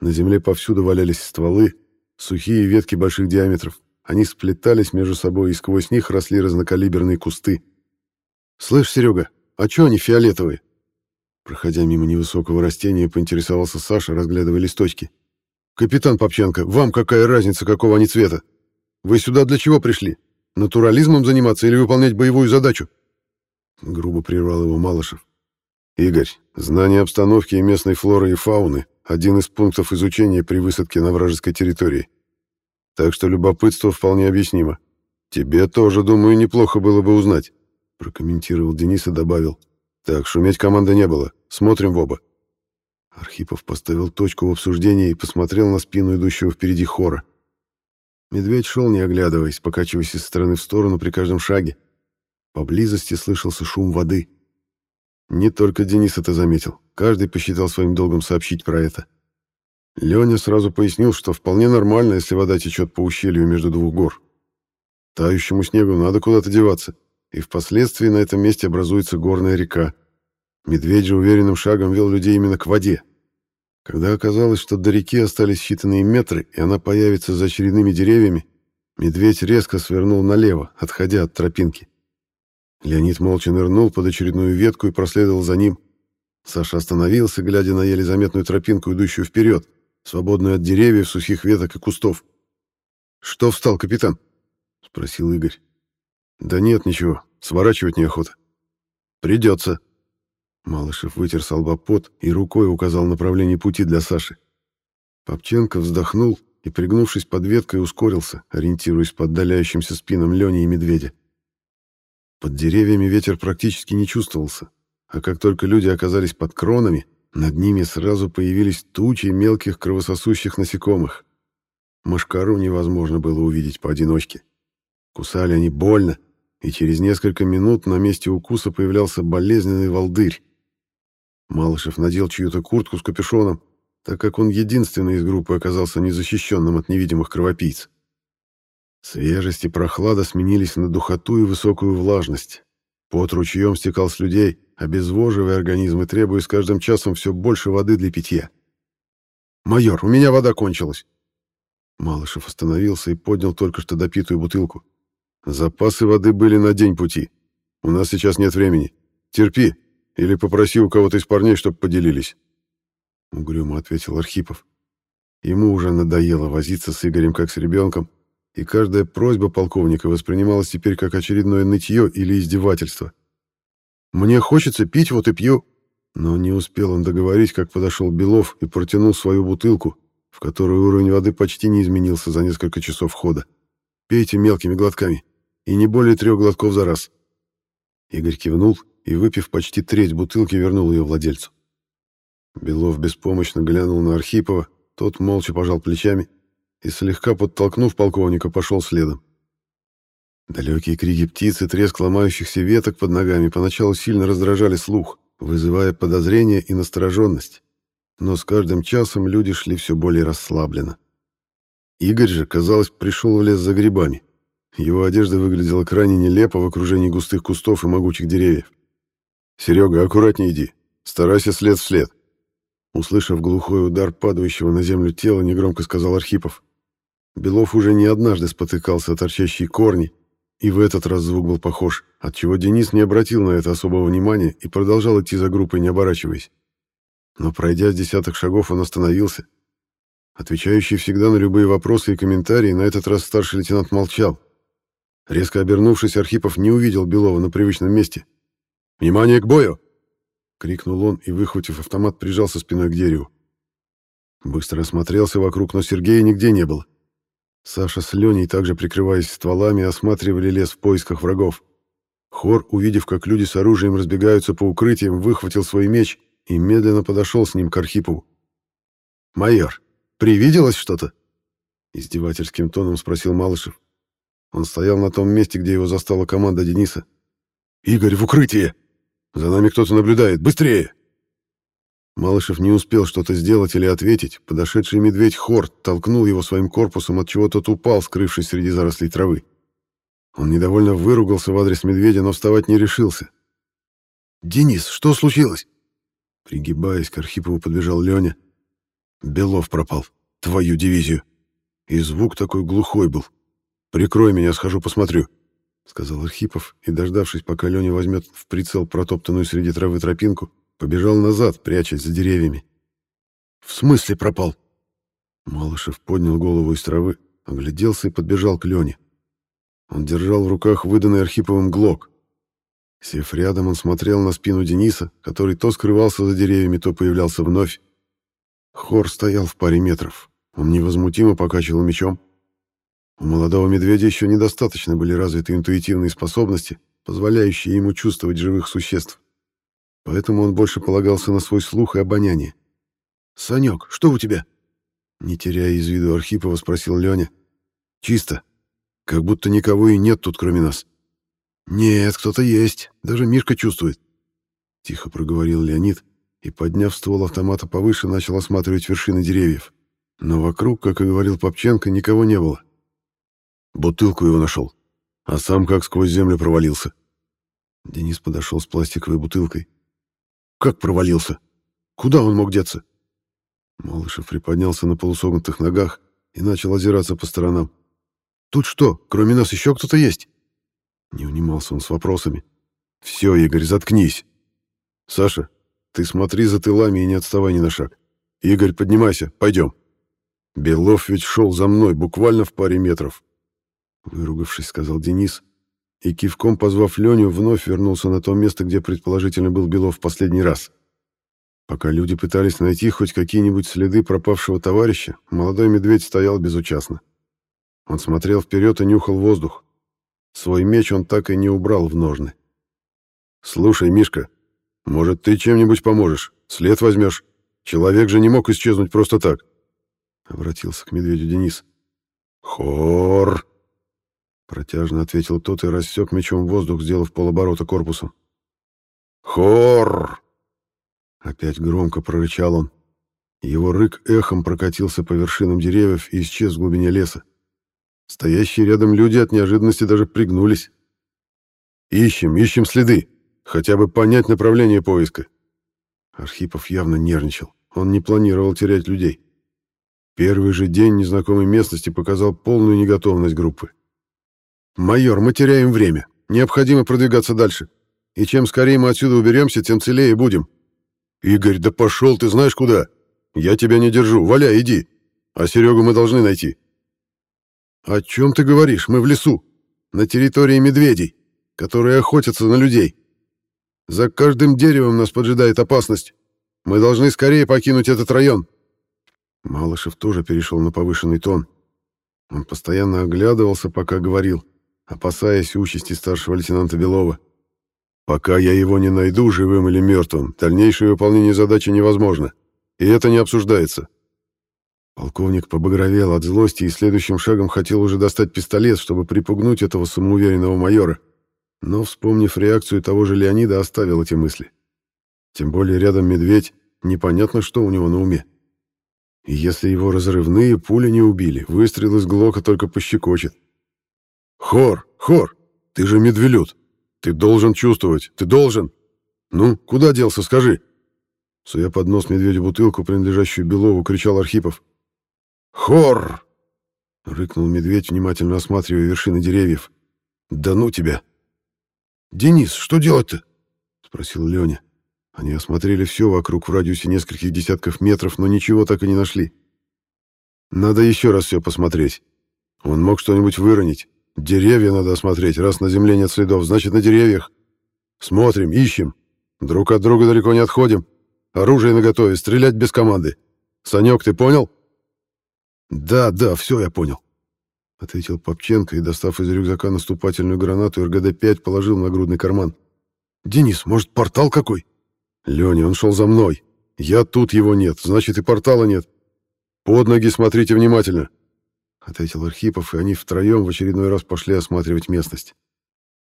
На земле повсюду валялись стволы, сухие ветки больших диаметров. Они сплетались между собой, и сквозь них росли разнокалиберные кусты. «Слышь, Серега, а чё они фиолетовые?» Проходя мимо невысокого растения, поинтересовался Саша, разглядывая листочки. «Капитан Попченко, вам какая разница, какого они цвета? Вы сюда для чего пришли? Натурализмом заниматься или выполнять боевую задачу?» Грубо прервал его Малышев. «Игорь, знание обстановки и местной флоры и фауны — один из пунктов изучения при высадке на вражеской территории. Так что любопытство вполне объяснимо. Тебе тоже, думаю, неплохо было бы узнать», — прокомментировал Денис и добавил. — так, шуметь команды не было. Смотрим в оба. Архипов поставил точку в обсуждении и посмотрел на спину идущего впереди хора. Медведь шел, не оглядываясь, покачиваясь из стороны в сторону при каждом шаге. Поблизости слышался шум воды. Не только Денис это заметил. Каждый посчитал своим долгом сообщить про это. Леня сразу пояснил, что вполне нормально, если вода течет по ущелью между двух гор. Тающему снегу надо куда-то деваться и впоследствии на этом месте образуется горная река. Медведь же уверенным шагом вел людей именно к воде. Когда оказалось, что до реки остались считанные метры, и она появится за очередными деревьями, медведь резко свернул налево, отходя от тропинки. Леонид молча нырнул под очередную ветку и проследовал за ним. Саша остановился, глядя на еле заметную тропинку, идущую вперед, свободную от деревьев, сухих веток и кустов. «Что встал, капитан?» — спросил Игорь. Да нет, ничего, сворачивать неохота. Придется. Малышев вытер с и рукой указал направление пути для Саши. Попченко вздохнул и, пригнувшись под веткой, ускорился, ориентируясь по отдаляющимся спинам Лени и Медведя. Под деревьями ветер практически не чувствовался, а как только люди оказались под кронами, над ними сразу появились тучи мелких кровососущих насекомых. Машкару невозможно было увидеть поодиночке. Кусали они больно, и через несколько минут на месте укуса появлялся болезненный волдырь. Малышев надел чью-то куртку с капюшоном, так как он единственный из группы оказался незащищенным от невидимых кровопийц. Свежесть и прохлада сменились на духоту и высокую влажность. Пот ручьем стекал с людей, обезвоживая организм и требуя с каждым часом все больше воды для питья. «Майор, у меня вода кончилась!» Малышев остановился и поднял только что допитую бутылку. Запасы воды были на день пути. У нас сейчас нет времени. Терпи. Или попроси у кого-то из парней, чтобы поделились. Угрюмо ответил Архипов. Ему уже надоело возиться с Игорем как с ребенком, и каждая просьба полковника воспринималась теперь как очередное нытье или издевательство. «Мне хочется пить, вот и пью». Но не успел он договорить, как подошел Белов и протянул свою бутылку, в которой уровень воды почти не изменился за несколько часов хода. «Пейте мелкими глотками, и не более трех глотков за раз». Игорь кивнул и, выпив почти треть бутылки, вернул ее владельцу. Белов беспомощно глянул на Архипова, тот молча пожал плечами и, слегка подтолкнув полковника, пошел следом. Далекие крики птиц и треск ломающихся веток под ногами поначалу сильно раздражали слух, вызывая подозрение и настороженность. Но с каждым часом люди шли все более расслабленно. Игорь же, казалось, пришел в лес за грибами. Его одежда выглядела крайне нелепо в окружении густых кустов и могучих деревьев. «Серега, аккуратнее иди. Старайся след в след». Услышав глухой удар падающего на землю тела, негромко сказал Архипов. Белов уже не однажды спотыкался о торчащие корни, и в этот раз звук был похож, отчего Денис не обратил на это особого внимания и продолжал идти за группой, не оборачиваясь. Но пройдя с десяток шагов, он остановился. Отвечающий всегда на любые вопросы и комментарии, на этот раз старший лейтенант молчал. Резко обернувшись, Архипов не увидел Белова на привычном месте. «Внимание к бою!» — крикнул он и, выхватив автомат, прижался спиной к дереву. Быстро осмотрелся вокруг, но Сергея нигде не было. Саша с Леней, также прикрываясь стволами, осматривали лес в поисках врагов. Хор, увидев, как люди с оружием разбегаются по укрытиям, выхватил свой меч и медленно подошел с ним к Архипову. «Майор, привиделось что-то?» Издевательским тоном спросил Малышев. Он стоял на том месте, где его застала команда Дениса. «Игорь, в укрытие! За нами кто-то наблюдает! Быстрее!» Малышев не успел что-то сделать или ответить. Подошедший медведь Хорт толкнул его своим корпусом, от чего тот упал, скрывшись среди зарослей травы. Он недовольно выругался в адрес медведя, но вставать не решился. «Денис, что случилось?» Пригибаясь, к Архипову подбежал Леня. «Белов пропал. Твою дивизию. И звук такой глухой был. Прикрой меня, схожу посмотрю», — сказал Архипов, и, дождавшись, пока Леня возьмет в прицел протоптанную среди травы тропинку, Побежал назад, прячась за деревьями. «В смысле пропал?» Малышев поднял голову из травы, огляделся и подбежал к Лене. Он держал в руках выданный Архиповым глок. Сев рядом, он смотрел на спину Дениса, который то скрывался за деревьями, то появлялся вновь. Хор стоял в паре метров. Он невозмутимо покачивал мечом. У молодого медведя еще недостаточно были развиты интуитивные способности, позволяющие ему чувствовать живых существ поэтому он больше полагался на свой слух и обоняние. «Санек, что у тебя?» Не теряя из виду Архипова, спросил Леня. «Чисто. Как будто никого и нет тут, кроме нас». «Нет, кто-то есть. Даже Мишка чувствует», — тихо проговорил Леонид и, подняв ствол автомата повыше, начал осматривать вершины деревьев. Но вокруг, как и говорил Попченко, никого не было. Бутылку его нашел, а сам как сквозь землю провалился. Денис подошел с пластиковой бутылкой. Как провалился? Куда он мог деться? Малышев приподнялся на полусогнутых ногах и начал озираться по сторонам. «Тут что, кроме нас еще кто-то есть?» Не унимался он с вопросами. «Все, Игорь, заткнись. Саша, ты смотри за тылами и не отставай ни на шаг. Игорь, поднимайся, пойдем. Белов ведь шел за мной буквально в паре метров». Выругавшись, сказал Денис и, кивком позвав Леню, вновь вернулся на то место, где предположительно был Белов в последний раз. Пока люди пытались найти хоть какие-нибудь следы пропавшего товарища, молодой медведь стоял безучастно. Он смотрел вперед и нюхал воздух. Свой меч он так и не убрал в ножны. «Слушай, Мишка, может, ты чем-нибудь поможешь? След возьмешь? Человек же не мог исчезнуть просто так», — обратился к медведю Денис. «Хор!» Протяжно ответил тот и рассек мечом воздух, сделав полоборота корпусом. «Хор!» Опять громко прорычал он. Его рык эхом прокатился по вершинам деревьев и исчез в глубине леса. Стоящие рядом люди от неожиданности даже пригнулись. «Ищем, ищем следы. Хотя бы понять направление поиска». Архипов явно нервничал. Он не планировал терять людей. Первый же день незнакомой местности показал полную неготовность группы. «Майор, мы теряем время. Необходимо продвигаться дальше. И чем скорее мы отсюда уберемся, тем целее будем». «Игорь, да пошел ты знаешь куда? Я тебя не держу. Валяй, иди. А Серегу мы должны найти». «О чем ты говоришь? Мы в лесу, на территории медведей, которые охотятся на людей. За каждым деревом нас поджидает опасность. Мы должны скорее покинуть этот район». Малышев тоже перешел на повышенный тон. Он постоянно оглядывался, пока говорил, опасаясь участи старшего лейтенанта Белова. «Пока я его не найду, живым или мертвым, дальнейшее выполнение задачи невозможно, и это не обсуждается». Полковник побагровел от злости и следующим шагом хотел уже достать пистолет, чтобы припугнуть этого самоуверенного майора, но, вспомнив реакцию того же Леонида, оставил эти мысли. Тем более рядом медведь, непонятно, что у него на уме. И если его разрывные пули не убили, выстрел из Глока только пощекочет. «Хор, Хор, ты же медвелют. Ты должен чувствовать, ты должен. Ну, куда делся, скажи?» Суя под нос медведю бутылку, принадлежащую Белову, кричал Архипов. «Хор!» — рыкнул медведь, внимательно осматривая вершины деревьев. «Да ну тебя!» «Денис, что делать-то?» — спросил Леня. Они осмотрели все вокруг в радиусе нескольких десятков метров, но ничего так и не нашли. «Надо еще раз все посмотреть. Он мог что-нибудь выронить. Деревья надо осмотреть. Раз на земле нет следов, значит, на деревьях. Смотрим, ищем. Друг от друга далеко не отходим. Оружие наготове, стрелять без команды. Санек, ты понял?» «Да, да, все я понял», — ответил Попченко и, достав из рюкзака наступательную гранату, РГД-5 положил на грудный карман. «Денис, может, портал какой?» «Леня, он шел за мной. Я тут его нет, значит, и портала нет. Под ноги смотрите внимательно», — ответил Архипов, и они втроем в очередной раз пошли осматривать местность.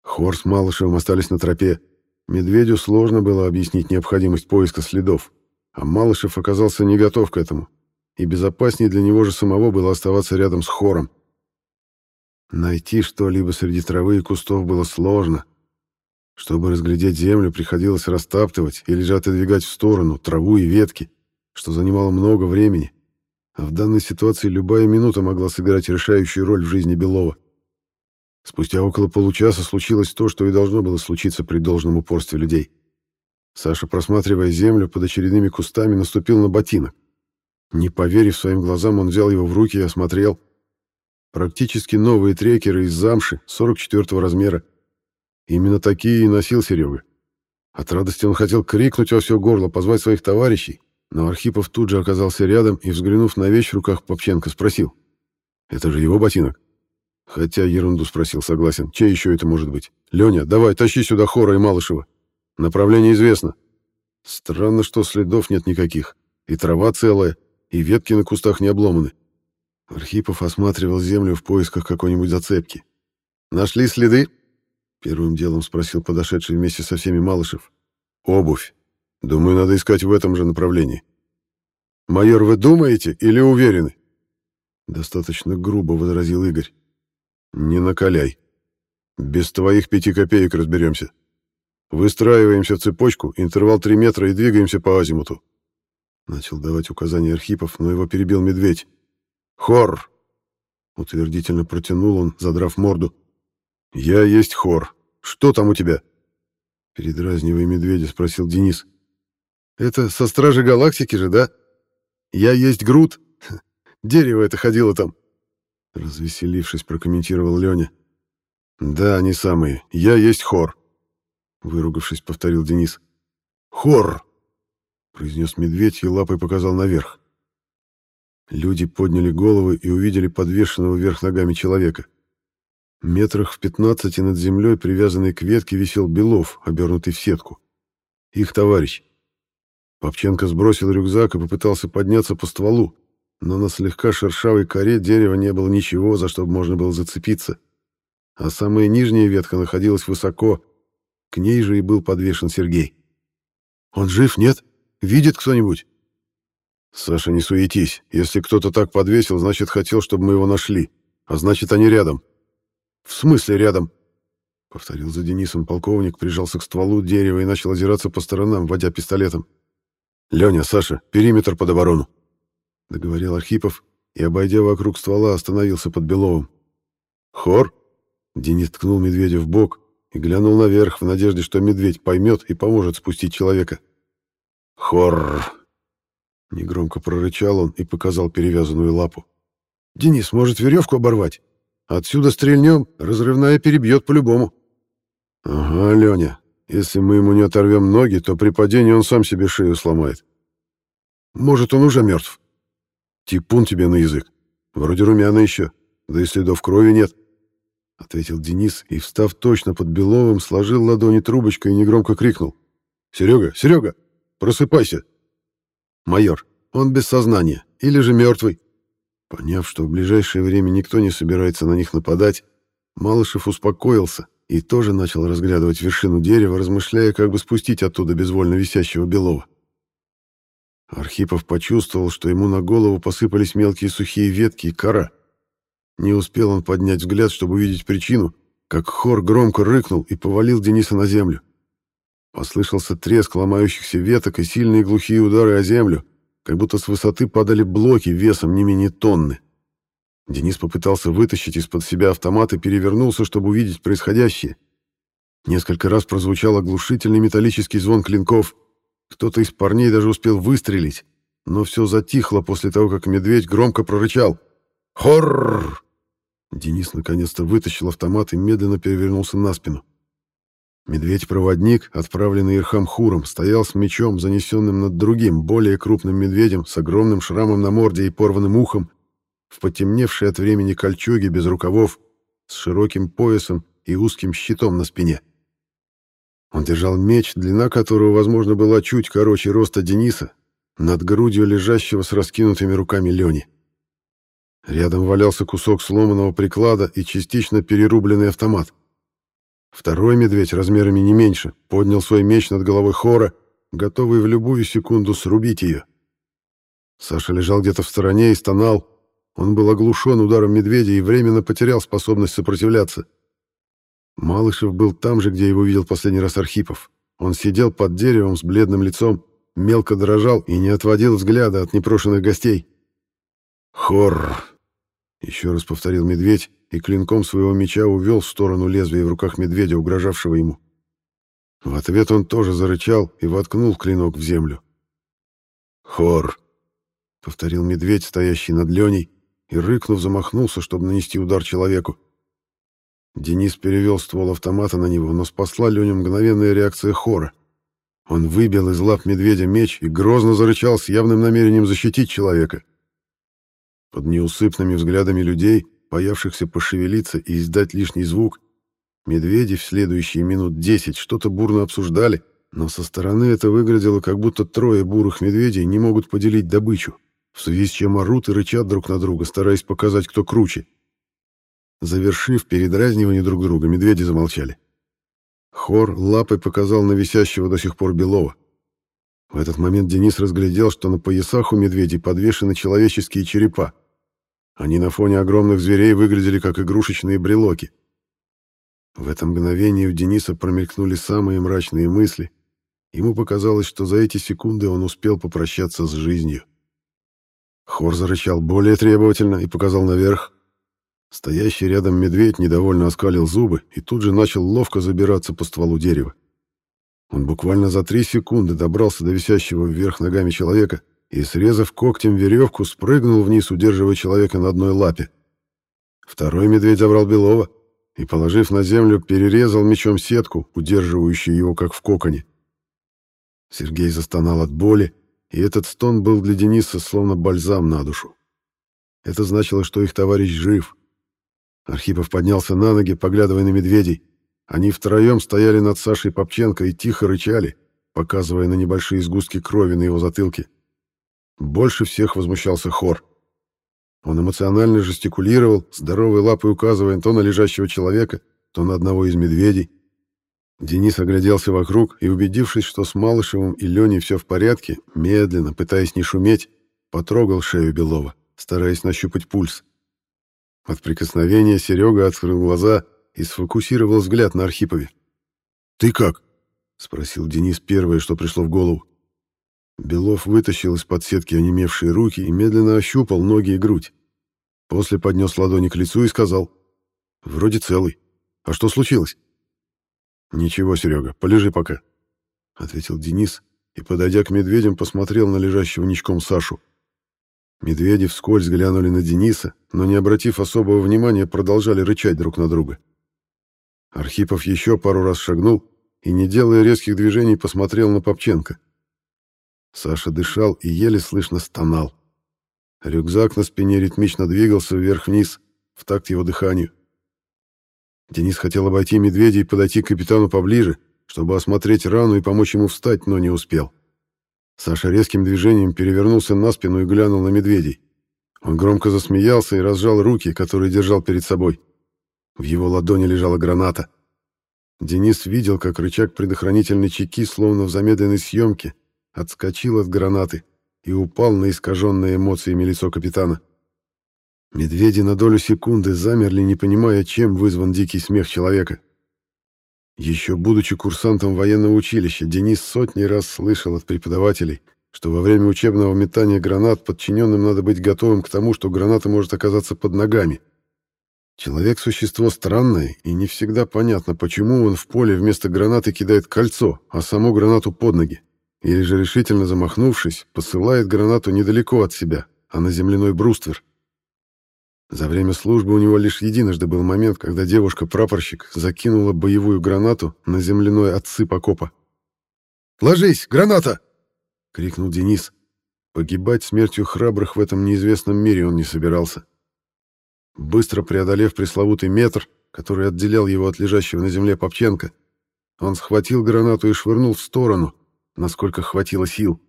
Хор с Малышевым остались на тропе. Медведю сложно было объяснить необходимость поиска следов, а Малышев оказался не готов к этому и безопаснее для него же самого было оставаться рядом с хором. Найти что-либо среди травы и кустов было сложно. Чтобы разглядеть землю, приходилось растаптывать или же отодвигать в сторону траву и ветки, что занимало много времени. В данной ситуации любая минута могла сыграть решающую роль в жизни Белова. Спустя около получаса случилось то, что и должно было случиться при должном упорстве людей. Саша, просматривая землю под очередными кустами, наступил на ботинок. Не поверив своим глазам, он взял его в руки и осмотрел. Практически новые трекеры из замши 44 размера. Именно такие и носил Серега. От радости он хотел крикнуть во все горло, позвать своих товарищей, но Архипов тут же оказался рядом и, взглянув на вещь в руках Попченко, спросил. «Это же его ботинок?» Хотя ерунду спросил, согласен. Чей еще это может быть? Леня, давай, тащи сюда Хора и Малышева. Направление известно. Странно, что следов нет никаких. И трава целая, и ветки на кустах не обломаны. Архипов осматривал землю в поисках какой-нибудь зацепки. «Нашли следы?» — первым делом спросил подошедший вместе со всеми Малышев. «Обувь. Думаю, надо искать в этом же направлении». «Майор, вы думаете или уверены?» Достаточно грубо возразил Игорь. «Не накаляй. Без твоих пяти копеек разберемся. Выстраиваемся в цепочку, интервал три метра и двигаемся по азимуту. Начал давать указания Архипов, но его перебил медведь. «Хор!» — утвердительно протянул он, задрав морду. «Я есть хор. Что там у тебя?» Передразнивая медведя, спросил Денис. «Это со Стражи Галактики же, да? Я есть Грут. Дерево это ходило там». Развеселившись, прокомментировал Леня. «Да, они самые. Я есть хор», — выругавшись, повторил Денис. «Хор!» произнес медведь и лапой показал наверх. Люди подняли головы и увидели подвешенного вверх ногами человека. Метрах в пятнадцати над землей, привязанный к ветке, висел Белов, обернутый в сетку. Их товарищ. Попченко сбросил рюкзак и попытался подняться по стволу, но на слегка шершавой коре дерева не было ничего, за что можно было зацепиться. А самая нижняя ветка находилась высоко. К ней же и был подвешен Сергей. «Он жив, нет?» Видит кто-нибудь?» «Саша, не суетись. Если кто-то так подвесил, значит, хотел, чтобы мы его нашли. А значит, они рядом». «В смысле рядом?» Повторил за Денисом полковник, прижался к стволу дерева и начал озираться по сторонам, водя пистолетом. «Леня, Саша, периметр под оборону», — договорил Архипов и, обойдя вокруг ствола, остановился под Беловым. «Хор?» — Денис ткнул медведя в бок и глянул наверх в надежде, что медведь поймет и поможет спустить человека. «Хоррор!» Негромко прорычал он и показал перевязанную лапу. «Денис, может, веревку оборвать? Отсюда стрельнем, разрывная перебьет по-любому. Ага, Леня, если мы ему не оторвем ноги, то при падении он сам себе шею сломает. Может, он уже мертв. Типун тебе на язык. Вроде румяна еще, да и следов крови нет. — ответил Денис и, встав точно под Беловым, сложил ладони трубочкой и негромко крикнул. «Серега, Серега, просыпайся!» «Майор, он без сознания, или же мертвый?» Поняв, что в ближайшее время никто не собирается на них нападать, Малышев успокоился и тоже начал разглядывать вершину дерева, размышляя, как бы спустить оттуда безвольно висящего Белова. Архипов почувствовал, что ему на голову посыпались мелкие сухие ветки и кора — не успел он поднять взгляд, чтобы увидеть причину, как хор громко рыкнул и повалил Дениса на землю. Послышался треск ломающихся веток и сильные глухие удары о землю, как будто с высоты падали блоки весом не менее тонны. Денис попытался вытащить из-под себя автомат и перевернулся, чтобы увидеть происходящее. Несколько раз прозвучал оглушительный металлический звон клинков. Кто-то из парней даже успел выстрелить, но все затихло после того, как медведь громко прорычал — Хоррор! Денис наконец-то вытащил автомат и медленно перевернулся на спину. Медведь-проводник, отправленный Ирхам Хуром, стоял с мечом, занесенным над другим, более крупным медведем с огромным шрамом на морде и порванным ухом, в потемневшей от времени кольчуге без рукавов, с широким поясом и узким щитом на спине. Он держал меч, длина которого, возможно, была чуть короче роста Дениса, над грудью лежащего с раскинутыми руками Лени. Рядом валялся кусок сломанного приклада и частично перерубленный автомат. Второй медведь, размерами не меньше, поднял свой меч над головой Хора, готовый в любую секунду срубить ее. Саша лежал где-то в стороне и стонал. Он был оглушен ударом медведя и временно потерял способность сопротивляться. Малышев был там же, где его видел последний раз Архипов. Он сидел под деревом с бледным лицом, мелко дрожал и не отводил взгляда от непрошенных гостей. «Хор!» Еще раз повторил медведь и клинком своего меча увел в сторону лезвия в руках медведя, угрожавшего ему. В ответ он тоже зарычал и воткнул клинок в землю. «Хор!» — повторил медведь, стоящий над Леней, и, рыкнув, замахнулся, чтобы нанести удар человеку. Денис перевел ствол автомата на него, но спасла Леню мгновенная реакция Хора. Он выбил из лап медведя меч и грозно зарычал с явным намерением защитить человека. Под неусыпными взглядами людей, боявшихся пошевелиться и издать лишний звук, медведи в следующие минут десять что-то бурно обсуждали, но со стороны это выглядело, как будто трое бурых медведей не могут поделить добычу, в связи с чем орут и рычат друг на друга, стараясь показать, кто круче. Завершив передразнивание друг друга, медведи замолчали. Хор лапой показал на висящего до сих пор Белова. В этот момент Денис разглядел, что на поясах у медведей подвешены человеческие черепа. Они на фоне огромных зверей выглядели как игрушечные брелоки. В это мгновение у Дениса промелькнули самые мрачные мысли. Ему показалось, что за эти секунды он успел попрощаться с жизнью. Хор зарычал более требовательно и показал наверх. Стоящий рядом медведь недовольно оскалил зубы и тут же начал ловко забираться по стволу дерева. Он буквально за три секунды добрался до висящего вверх ногами человека и, срезав когтем веревку, спрыгнул вниз, удерживая человека на одной лапе. Второй медведь забрал Белова и, положив на землю, перерезал мечом сетку, удерживающую его как в коконе. Сергей застонал от боли, и этот стон был для Дениса словно бальзам на душу. Это значило, что их товарищ жив. Архипов поднялся на ноги, поглядывая на медведей. Они втроем стояли над Сашей Попченко и тихо рычали, показывая на небольшие сгустки крови на его затылке. Больше всех возмущался Хор. Он эмоционально жестикулировал, здоровой лапой указывая то на лежащего человека, то на одного из медведей. Денис огляделся вокруг и, убедившись, что с Малышевым и Леней все в порядке, медленно, пытаясь не шуметь, потрогал шею Белова, стараясь нащупать пульс. От прикосновения Серега открыл глаза и сфокусировал взгляд на Архипове. «Ты как?» — спросил Денис первое, что пришло в голову. Белов вытащил из-под сетки онемевшие руки и медленно ощупал ноги и грудь. После поднес ладони к лицу и сказал. «Вроде целый. А что случилось?» «Ничего, Серега, полежи пока», — ответил Денис и, подойдя к медведям, посмотрел на лежащего ничком Сашу. Медведи вскользь глянули на Дениса, но, не обратив особого внимания, продолжали рычать друг на друга. Архипов еще пару раз шагнул и, не делая резких движений, посмотрел на Попченко. Саша дышал и еле слышно стонал. Рюкзак на спине ритмично двигался вверх-вниз, в такт его дыханию. Денис хотел обойти медведя и подойти к капитану поближе, чтобы осмотреть рану и помочь ему встать, но не успел. Саша резким движением перевернулся на спину и глянул на медведей. Он громко засмеялся и разжал руки, которые держал перед собой. В его ладони лежала граната. Денис видел, как рычаг предохранительной чеки, словно в замедленной съемке, отскочил от гранаты и упал на искаженное эмоциями лицо капитана. Медведи на долю секунды замерли, не понимая, чем вызван дикий смех человека. Еще будучи курсантом военного училища, Денис сотни раз слышал от преподавателей, что во время учебного метания гранат подчиненным надо быть готовым к тому, что граната может оказаться под ногами. Человек — существо странное, и не всегда понятно, почему он в поле вместо гранаты кидает кольцо, а саму гранату под ноги. Или же, решительно замахнувшись, посылает гранату недалеко от себя, а на земляной бруствер — за время службы у него лишь единожды был момент, когда девушка-прапорщик закинула боевую гранату на земляной отсып окопа.
«Ложись, граната!»
— крикнул Денис. Погибать смертью храбрых в этом неизвестном мире он не собирался. Быстро преодолев пресловутый метр, который отделял его от лежащего на земле Попченко, он схватил гранату и швырнул в сторону, насколько хватило сил,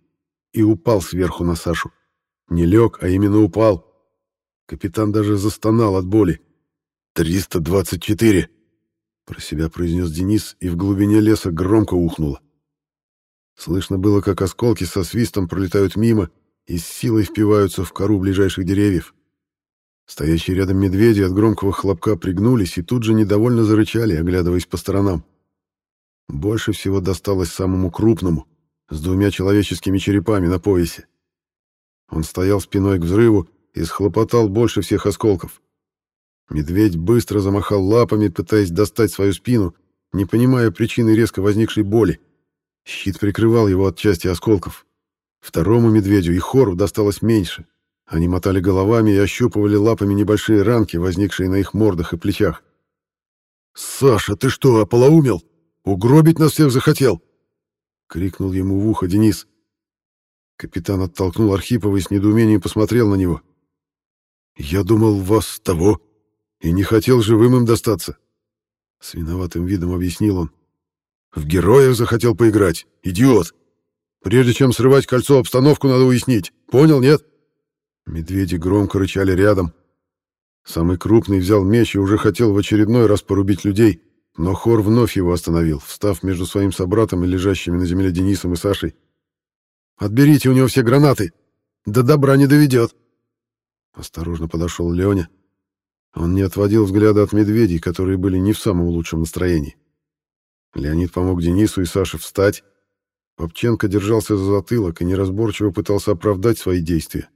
и упал сверху на Сашу. Не лег, а именно упал — Капитан даже застонал от боли. «Триста двадцать четыре!» Про себя произнес Денис, и в глубине леса громко ухнуло. Слышно было, как осколки со свистом пролетают мимо и с силой впиваются в кору ближайших деревьев. Стоящие рядом медведи от громкого хлопка пригнулись и тут же недовольно зарычали, оглядываясь по сторонам. Больше всего досталось самому крупному, с двумя человеческими черепами на поясе. Он стоял спиной к взрыву и схлопотал больше всех осколков. Медведь быстро замахал лапами, пытаясь достать свою спину, не понимая причины резко возникшей боли. Щит прикрывал его от части осколков. Второму медведю и хору досталось меньше. Они мотали головами и ощупывали лапами небольшие ранки, возникшие на их мордах и плечах.
«Саша, ты что, ополоумел? Угробить нас всех захотел?»
— крикнул ему в ухо Денис. Капитан оттолкнул Архипова и с недоумением посмотрел на него. «Я думал, вас того, и не хотел живым им достаться», — с виноватым видом объяснил он. «В героях захотел поиграть, идиот! Прежде чем срывать кольцо, обстановку надо уяснить. Понял, нет?» Медведи громко рычали рядом. Самый крупный взял меч и уже хотел в очередной раз порубить людей, но Хор вновь его остановил, встав между своим собратом и лежащими на земле Денисом и Сашей. «Отберите у него все гранаты! До добра не доведет!» Осторожно подошел Леня. Он не отводил взгляда от медведей, которые были не в самом лучшем настроении. Леонид помог Денису и Саше встать. Попченко держался за затылок и неразборчиво пытался оправдать свои действия.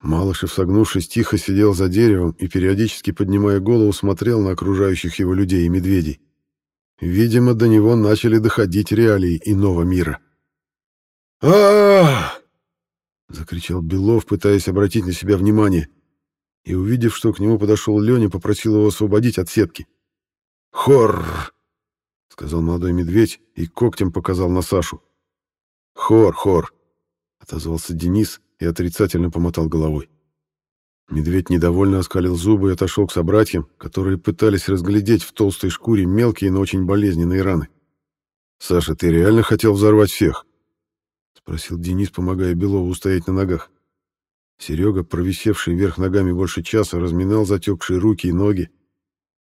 Малышев, согнувшись, тихо сидел за деревом и, периодически поднимая голову, смотрел на окружающих его людей и медведей. Видимо, до него начали доходить реалии иного мира. а Закричал Белов, пытаясь обратить на себя внимание. И, увидев, что к нему подошел Леня, попросил его освободить от сетки. «Хор!» — сказал молодой медведь и когтем показал на Сашу. «Хор, хор!» — отозвался Денис и отрицательно помотал головой. Медведь недовольно оскалил зубы и отошел к собратьям, которые пытались разглядеть в толстой шкуре мелкие, но очень болезненные раны. «Саша, ты реально хотел взорвать всех?» — спросил Денис, помогая Белову устоять на ногах. Серега, провисевший вверх ногами больше часа, разминал затекшие руки и ноги.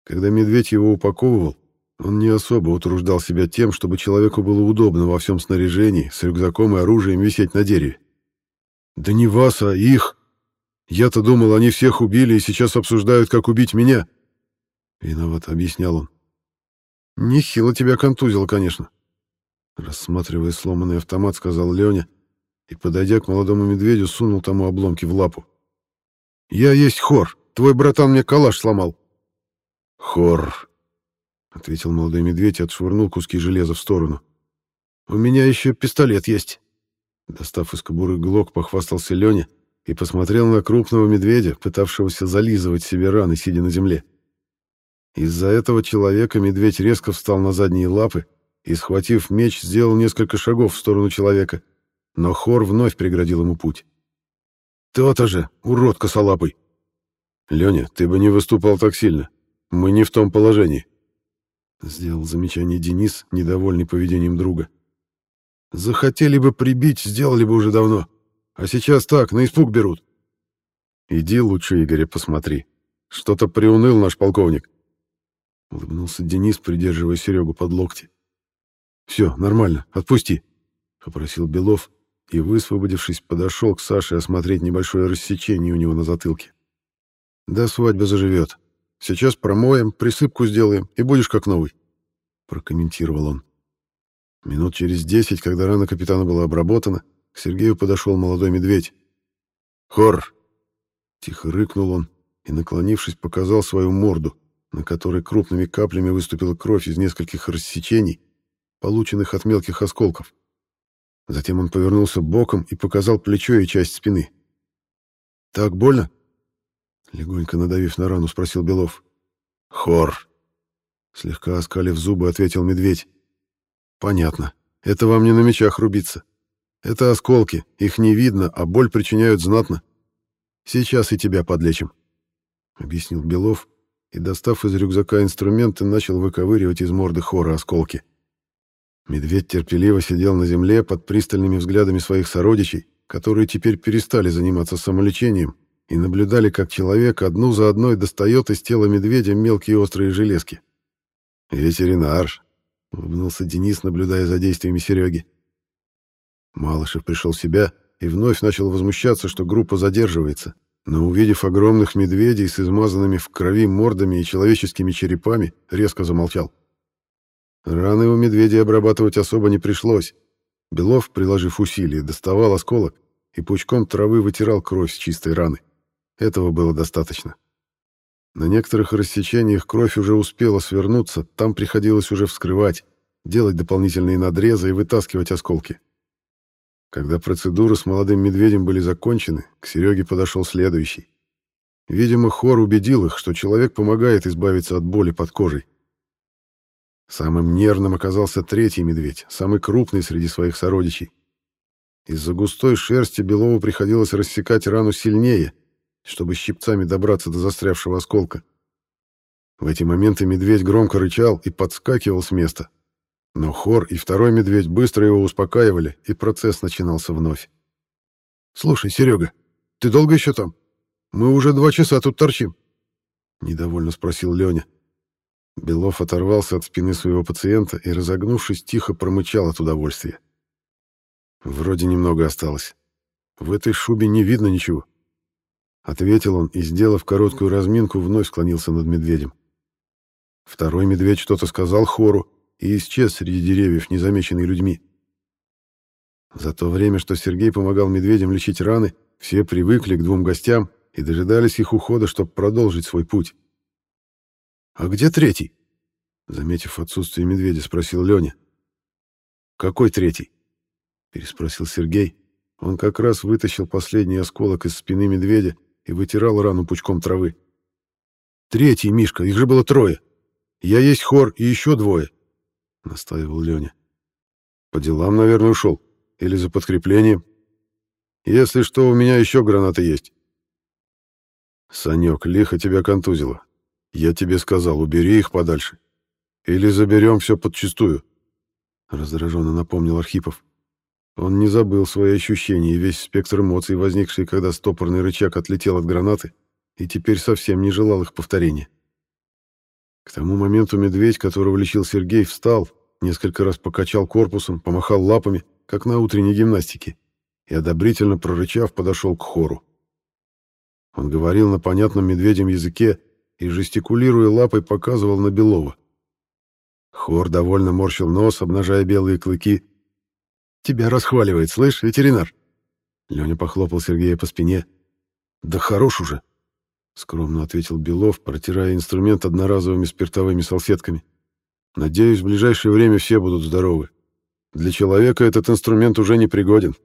Когда медведь его упаковывал, он не особо утруждал себя тем, чтобы человеку было удобно во всем снаряжении, с рюкзаком и оружием висеть на дереве. «Да не вас, а их! Я-то думал, они всех убили и сейчас обсуждают, как убить меня!» Виноват, объяснял он. «Нехило тебя контузило, конечно. Рассматривая сломанный автомат, сказал Леня и, подойдя к молодому медведю, сунул тому обломки в лапу. «Я есть хор. Твой братан мне калаш сломал». «Хор», — ответил молодой медведь и отшвырнул куски железа в сторону. «У меня еще пистолет есть». Достав из кобуры глок, похвастался Леня и посмотрел на крупного медведя, пытавшегося зализывать себе раны, сидя на земле. Из-за этого человека медведь резко встал на задние лапы и, схватив меч, сделал несколько шагов в сторону человека, но Хор вновь преградил ему путь. «То-то же, урод косолапый!» «Леня, ты бы не выступал так сильно. Мы не в том положении», — сделал замечание Денис, недовольный поведением друга. «Захотели бы прибить, сделали бы уже давно. А сейчас так, на испуг берут». «Иди лучше Игоря посмотри. Что-то приуныл наш полковник». Улыбнулся Денис, придерживая Серегу под локти. «Все, нормально, отпусти», — попросил Белов и, высвободившись, подошел к Саше осмотреть небольшое рассечение у него на затылке. «До свадьбы заживет. Сейчас промоем, присыпку сделаем, и будешь как новый», — прокомментировал он. Минут через десять, когда рана капитана была обработана, к Сергею подошел молодой медведь. «Хор!» — тихо рыкнул он и, наклонившись, показал свою морду, на которой крупными каплями выступила кровь из нескольких рассечений, полученных от мелких осколков. Затем он повернулся боком и показал плечо и часть спины. «Так больно?» Легонько надавив на рану, спросил Белов. «Хор!» Слегка оскалив зубы, ответил медведь. «Понятно. Это вам не на мечах рубиться. Это осколки. Их не видно, а боль причиняют знатно. Сейчас и тебя подлечим», — объяснил Белов и, достав из рюкзака инструменты, начал выковыривать из морды хора осколки. Медведь терпеливо сидел на земле под пристальными взглядами своих сородичей, которые теперь перестали заниматься самолечением и наблюдали, как человек одну за одной достает из тела медведя мелкие острые железки. «Ветеринар», — улыбнулся Денис, наблюдая за действиями Сереги. Малышев пришел в себя и вновь начал возмущаться, что группа задерживается, но, увидев огромных медведей с измазанными в крови мордами и человеческими черепами, резко замолчал. Раны у медведей обрабатывать особо не пришлось. Белов, приложив усилия, доставал осколок и пучком травы вытирал кровь с чистой раны. Этого было достаточно. На некоторых рассечениях кровь уже успела свернуться, там приходилось уже вскрывать, делать дополнительные надрезы и вытаскивать осколки. Когда процедуры с молодым медведем были закончены, к Сереге подошел следующий. Видимо, хор убедил их, что человек помогает избавиться от боли под кожей. Самым нервным оказался третий медведь, самый крупный среди своих сородичей. Из-за густой шерсти Белову приходилось рассекать рану сильнее, чтобы щипцами добраться до застрявшего осколка. В эти моменты медведь громко рычал и подскакивал с места. Но Хор и второй медведь быстро его успокаивали, и процесс начинался вновь. «Слушай, Серега, ты долго еще там? Мы уже два часа тут торчим», — недовольно спросил Леня. Белов оторвался от спины своего пациента и, разогнувшись, тихо промычал от удовольствия. «Вроде немного осталось. В этой шубе не видно ничего», — ответил он и, сделав короткую разминку, вновь склонился над медведем. Второй медведь что-то сказал хору и исчез среди деревьев, незамеченный людьми. За то время, что Сергей помогал медведям лечить раны, все привыкли к двум гостям и дожидались их ухода, чтобы продолжить свой путь. «А где третий?» Заметив отсутствие медведя, спросил Леня. «Какой третий?» Переспросил Сергей. Он как раз вытащил последний осколок из спины медведя и вытирал рану пучком травы. «Третий, Мишка, их же было трое. Я есть хор и еще двое», — настаивал Леня. «По делам, наверное, ушел. Или за подкреплением. Если что, у меня еще гранаты есть». «Санек, лихо тебя контузило. Я тебе сказал, убери их подальше. Или заберем все подчистую. Раздраженно напомнил Архипов. Он не забыл свои ощущения и весь спектр эмоций, возникший, когда стопорный рычаг отлетел от гранаты, и теперь совсем не желал их повторения. К тому моменту медведь, которого лечил Сергей, встал, несколько раз покачал корпусом, помахал лапами, как на утренней гимнастике, и, одобрительно прорычав, подошел к хору. Он говорил на понятном медведем языке, и, жестикулируя лапой, показывал на Белова. Хор довольно морщил нос, обнажая белые клыки. «Тебя расхваливает, слышь, ветеринар?» Леня похлопал Сергея по спине. «Да хорош уже!» — скромно ответил Белов, протирая инструмент одноразовыми спиртовыми салфетками. «Надеюсь, в ближайшее время все будут здоровы. Для человека этот инструмент уже не пригоден.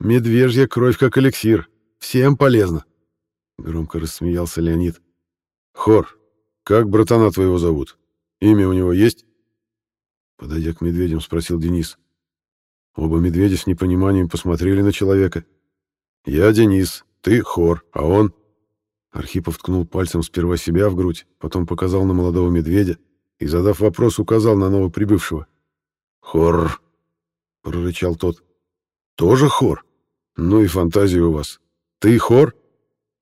Медвежья кровь как эликсир. Всем полезно. Громко рассмеялся Леонид. Хор, как братана твоего зовут? Имя у него есть? Подойдя к медведям, спросил Денис. Оба медведя с непониманием посмотрели на человека. «Я Денис, ты Хор, а он...» Архипов ткнул пальцем сперва себя в грудь, потом показал на молодого медведя и, задав вопрос, указал на новоприбывшего. «Хор!» — прорычал тот. «Тоже хор? Ну и фантазия у вас. Ты хор?»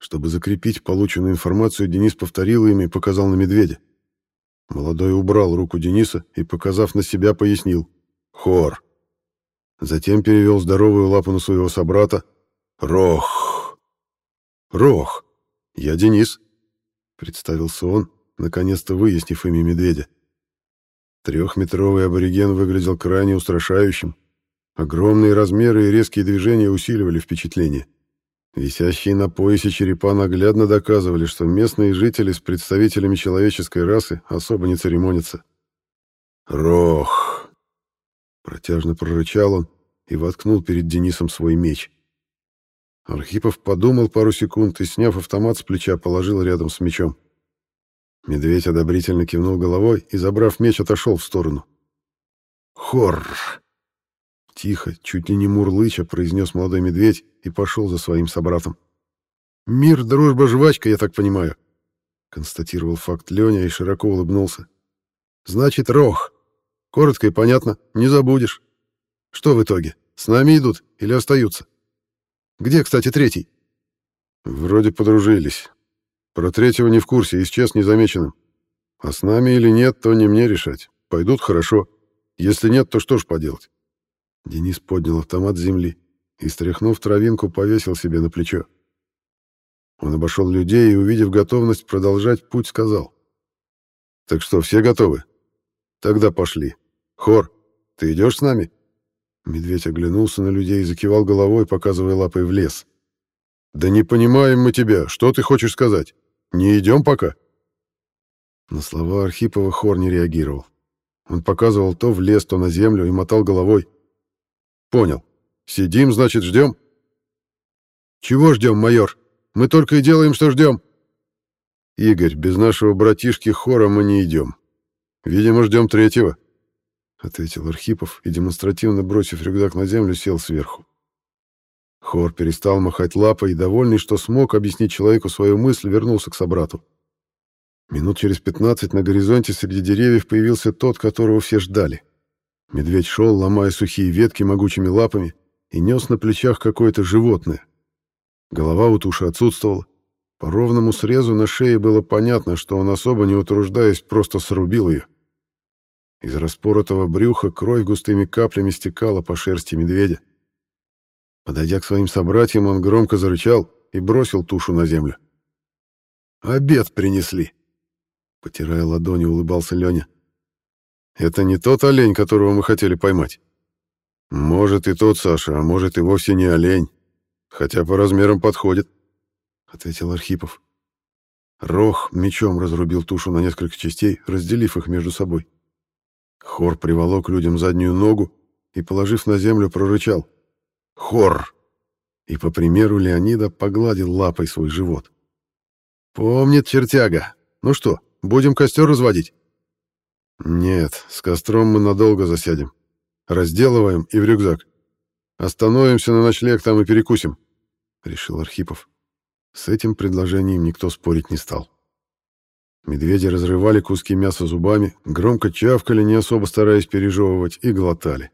Чтобы закрепить полученную информацию, Денис повторил имя и показал на медведя. Молодой убрал руку Дениса и, показав на себя, пояснил. «Хор!» Затем перевел здоровую лапу на своего собрата. «Рох!» «Рох! Я Денис!» Представился он, наконец-то выяснив имя медведя. Трехметровый абориген выглядел крайне устрашающим. Огромные размеры и резкие движения усиливали впечатление. Висящие на поясе черепа наглядно доказывали, что местные жители с представителями человеческой расы особо не церемонятся. «Рох!» Протяжно прорычал он и воткнул перед Денисом свой меч. Архипов подумал пару секунд и, сняв автомат с плеча, положил рядом с мечом. Медведь одобрительно кивнул головой и, забрав меч, отошел в сторону. «Хорр!» Тихо, чуть ли не мурлыча, произнес молодой медведь и пошел за своим собратом. «Мир, дружба, жвачка, я так понимаю», — констатировал факт Леня и широко улыбнулся. «Значит, рох. Коротко и понятно, не забудешь. Что в итоге, с нами идут или остаются? Где, кстати, третий? Вроде подружились. Про третьего не в курсе, исчез незамеченным. А с нами или нет, то не мне решать. Пойдут хорошо. Если нет, то что ж поделать? Денис поднял автомат с земли и, стряхнув травинку, повесил себе на плечо. Он обошел людей и, увидев готовность продолжать путь, сказал. «Так что, все готовы? Тогда пошли. Хор, ты идешь с нами?» Медведь оглянулся на людей и закивал головой, показывая лапой в лес. «Да не понимаем мы тебя. Что ты хочешь сказать? Не идем пока?» На слова Архипова Хор не реагировал. Он показывал то в лес, то на землю и мотал головой. «Понял. Сидим, значит, ждем?» «Чего ждем, майор? Мы только и делаем, что ждем». «Игорь, без нашего братишки Хора мы не идем. Видимо, ждем третьего» ответил Архипов и, демонстративно бросив рюкзак на землю, сел сверху. Хор перестал махать лапой и, довольный, что смог объяснить человеку свою мысль, вернулся к собрату. Минут через пятнадцать на горизонте среди деревьев появился тот, которого все ждали. Медведь шел, ломая сухие ветки могучими лапами, и нес на плечах какое-то животное. Голова у туши отсутствовала. По ровному срезу на шее было понятно, что он, особо не утруждаясь, просто срубил ее. Из распоротого брюха кровь густыми каплями стекала по шерсти медведя. Подойдя к своим собратьям, он громко зарычал и бросил тушу на землю. «Обед принесли!» Потирая ладони, улыбался Леня. «Это не тот олень, которого мы хотели поймать?» «Может, и тот, Саша, а может, и вовсе не олень, хотя по размерам подходит», — ответил Архипов. Рох мечом разрубил тушу на несколько частей, разделив их между собой. Хор приволок людям заднюю ногу и, положив на землю, прорычал. «Хор!» И, по примеру Леонида, погладил лапой свой живот. «Помнит чертяга. Ну что, будем костер разводить?» «Нет, с костром мы надолго засядем. Разделываем и в рюкзак. Остановимся на ночлег там и перекусим», — решил Архипов. С этим предложением никто спорить не стал. Медведи разрывали куски мяса зубами, громко чавкали, не особо стараясь пережевывать, и глотали.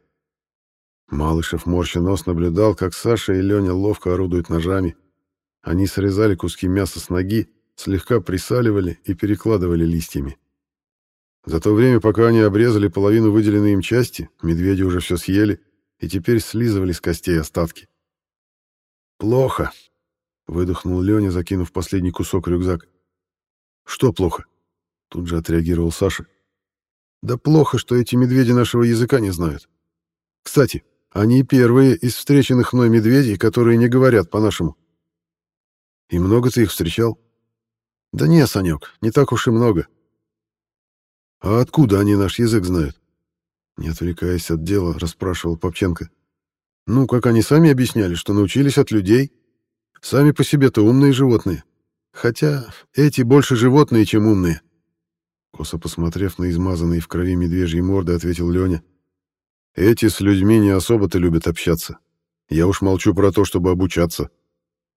Малышев морща нос наблюдал, как Саша и Леня ловко орудуют ножами. Они срезали куски мяса с ноги, слегка присаливали и перекладывали листьями. За то время, пока они обрезали половину выделенной им части, медведи уже все съели и теперь слизывали с костей остатки. «Плохо», — выдохнул Леня, закинув последний кусок рюкзак. «Что плохо?» Тут же отреагировал Саша. «Да плохо, что эти медведи нашего языка не знают. Кстати, они первые из встреченных мной медведей, которые не говорят по-нашему. И много ты их встречал?» «Да не, Санек, не так уж и много». «А откуда они наш язык знают?» Не отвлекаясь от дела, расспрашивал Попченко. «Ну, как они сами объясняли, что научились от людей. Сами по себе-то умные животные. Хотя эти больше животные, чем умные. Косо посмотрев на измазанные в крови медвежьи морды, ответил Леня. Эти с людьми не особо-то любят общаться. Я уж молчу про то, чтобы обучаться.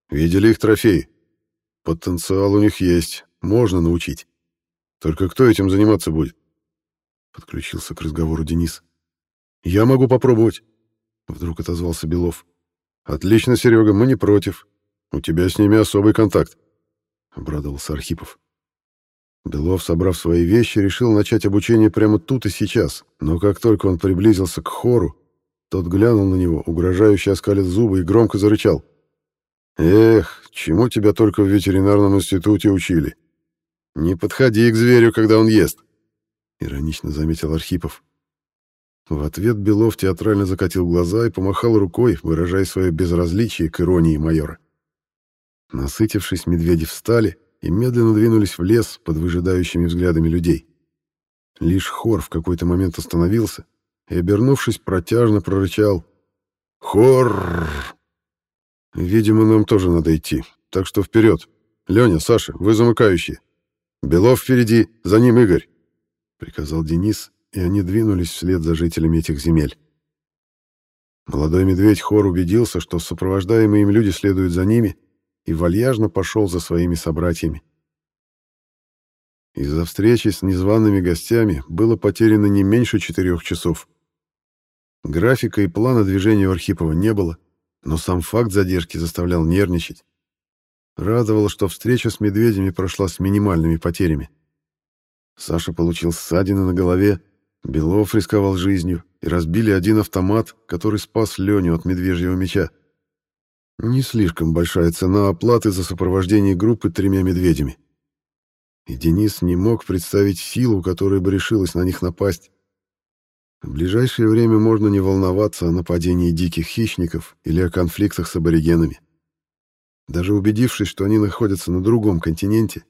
Видели их трофеи? Потенциал у них есть, можно научить. Только кто этим заниматься будет? Подключился к разговору Денис. Я могу попробовать. Вдруг отозвался Белов. Отлично, Серега, мы не против. У тебя с ними особый контакт. Обрадовался Архипов. Белов, собрав свои вещи, решил начать обучение прямо тут и сейчас, но как только он приблизился к хору, тот глянул на него, угрожающе оскалил зубы и громко зарычал. «Эх, чему тебя только в ветеринарном институте учили? Не подходи к зверю, когда он ест!» — иронично заметил Архипов. В ответ Белов театрально закатил глаза и помахал рукой, выражая свое безразличие к иронии майора. Насытившись, медведи встали и медленно двинулись в лес под выжидающими взглядами людей. Лишь хор в какой-то момент остановился и, обернувшись, протяжно прорычал «Хор!». «Видимо, нам тоже надо идти, так что вперед. Леня, Саша, вы замыкающие. Белов впереди, за ним Игорь», — приказал Денис, и они двинулись вслед за жителями этих земель. Молодой медведь хор убедился, что сопровождаемые им люди следуют за ними, и вальяжно пошел за своими собратьями. Из-за встречи с незваными гостями было потеряно не меньше четырех часов. Графика и плана движения у Архипова не было, но сам факт задержки заставлял нервничать. Радовало, что встреча с медведями прошла с минимальными потерями. Саша получил ссадины на голове, Белов рисковал жизнью, и разбили один автомат, который спас Леню от медвежьего меча. Не слишком большая цена оплаты за сопровождение группы тремя медведями. И Денис не мог представить силу, которая бы решилась на них напасть. В ближайшее время можно не волноваться о нападении диких хищников или о конфликтах с аборигенами. Даже убедившись, что они находятся на другом континенте,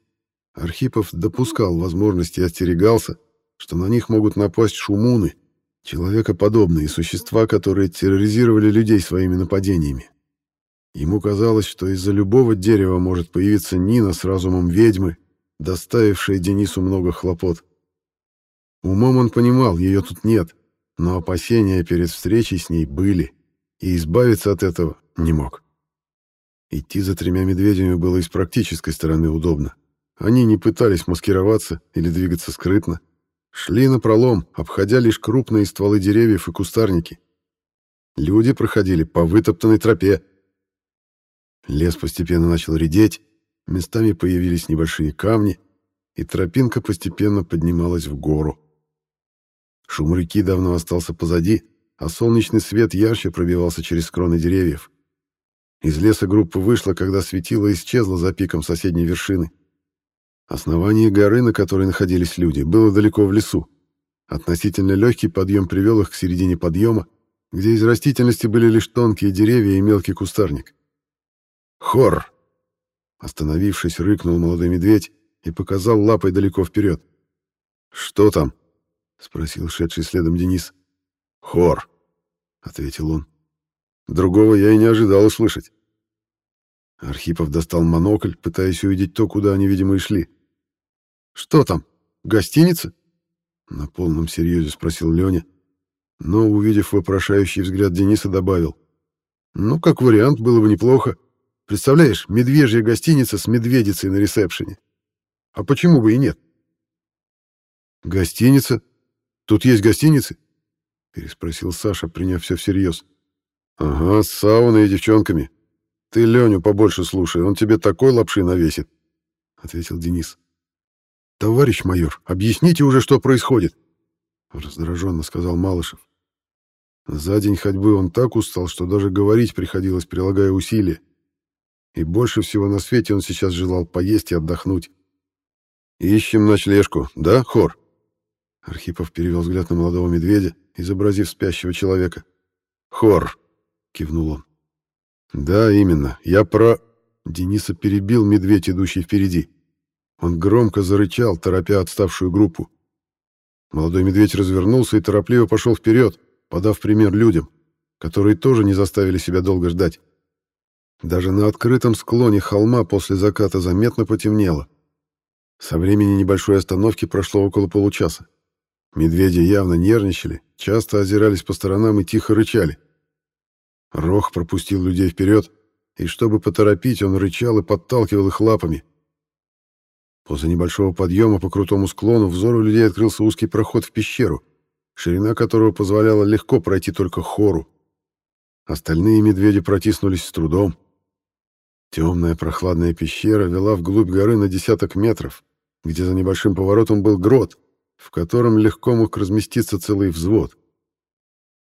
Архипов допускал возможности и остерегался, что на них могут напасть шумуны, человекоподобные существа, которые терроризировали людей своими нападениями. Ему казалось, что из-за любого дерева может появиться Нина с разумом ведьмы, доставившая Денису много хлопот. Умом он понимал, ее тут нет, но опасения перед встречей с ней были, и избавиться от этого не мог. Идти за тремя медведями было и с практической стороны удобно. Они не пытались маскироваться или двигаться скрытно. Шли напролом, обходя лишь крупные стволы деревьев и кустарники. Люди проходили по вытоптанной тропе, Лес постепенно начал редеть, местами появились небольшие камни, и тропинка постепенно поднималась в гору. Шум реки давно остался позади, а солнечный свет ярче пробивался через кроны деревьев. Из леса группа вышла, когда светило исчезло за пиком соседней вершины. Основание горы, на которой находились люди, было далеко в лесу. Относительно легкий подъем привел их к середине подъема, где из растительности были лишь тонкие деревья и мелкий кустарник. Хор!» Остановившись, рыкнул молодой медведь и показал лапой далеко вперед. «Что там?» — спросил шедший следом Денис. «Хор!» — ответил он. «Другого я и не ожидал услышать». Архипов достал монокль, пытаясь увидеть то, куда они, видимо, и шли. «Что там? Гостиница?» На полном серьезе спросил Леня, но, увидев вопрошающий взгляд Дениса, добавил. «Ну, как вариант, было бы неплохо. Представляешь, медвежья гостиница с медведицей на ресепшене. А почему бы и нет? Гостиница? Тут есть гостиницы? Переспросил Саша, приняв все всерьез. Ага, с сауной и девчонками. Ты Леню побольше слушай, он тебе такой лапши навесит, ответил Денис. Товарищ майор, объясните уже, что происходит, раздраженно сказал Малышев. За день ходьбы он так устал, что даже говорить приходилось, прилагая усилия. И больше всего на свете он сейчас желал поесть и отдохнуть. «Ищем ночлежку, да, Хор?» Архипов перевел взгляд на молодого медведя, изобразив спящего человека. «Хор!» — кивнул он. «Да, именно. Я про...» Дениса перебил медведь, идущий впереди. Он громко зарычал, торопя отставшую группу. Молодой медведь развернулся и торопливо пошел вперед, подав пример людям, которые тоже не заставили себя долго ждать. Даже на открытом склоне холма после заката заметно потемнело. Со времени небольшой остановки прошло около получаса. Медведи явно нервничали, часто озирались по сторонам и тихо рычали. Рох пропустил людей вперед, и чтобы поторопить, он рычал и подталкивал их лапами. После небольшого подъема по крутому склону взору людей открылся узкий проход в пещеру, ширина которого позволяла легко пройти только хору. Остальные медведи протиснулись с трудом. Темная прохладная пещера вела вглубь горы на десяток метров, где за небольшим поворотом был грот, в котором легко мог разместиться целый взвод.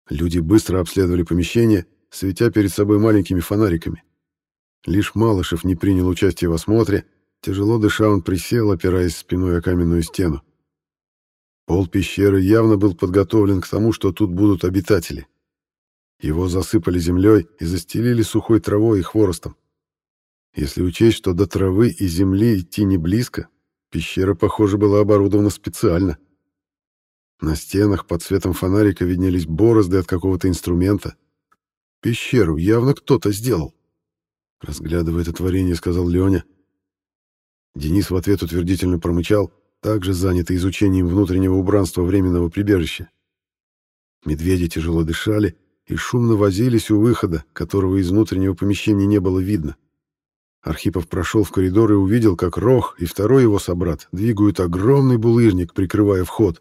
Люди быстро обследовали помещение, светя перед собой маленькими фонариками. Лишь Малышев не принял участия в осмотре, тяжело дыша он присел, опираясь спиной о каменную стену. Пол пещеры явно был подготовлен к тому, что тут будут обитатели. Его засыпали землей и застелили сухой травой и хворостом. Если учесть, что до травы и земли идти не близко, пещера, похоже, была оборудована специально. На стенах под светом фонарика виднелись борозды от какого-то инструмента. Пещеру явно кто-то сделал. Разглядывая это творение, сказал Леня. Денис в ответ утвердительно промычал, также занятый изучением внутреннего убранства временного прибежища. Медведи тяжело дышали и шумно возились у выхода, которого из внутреннего помещения не было видно. Архипов прошел в коридор и увидел, как Рох и второй его собрат двигают огромный булыжник, прикрывая вход.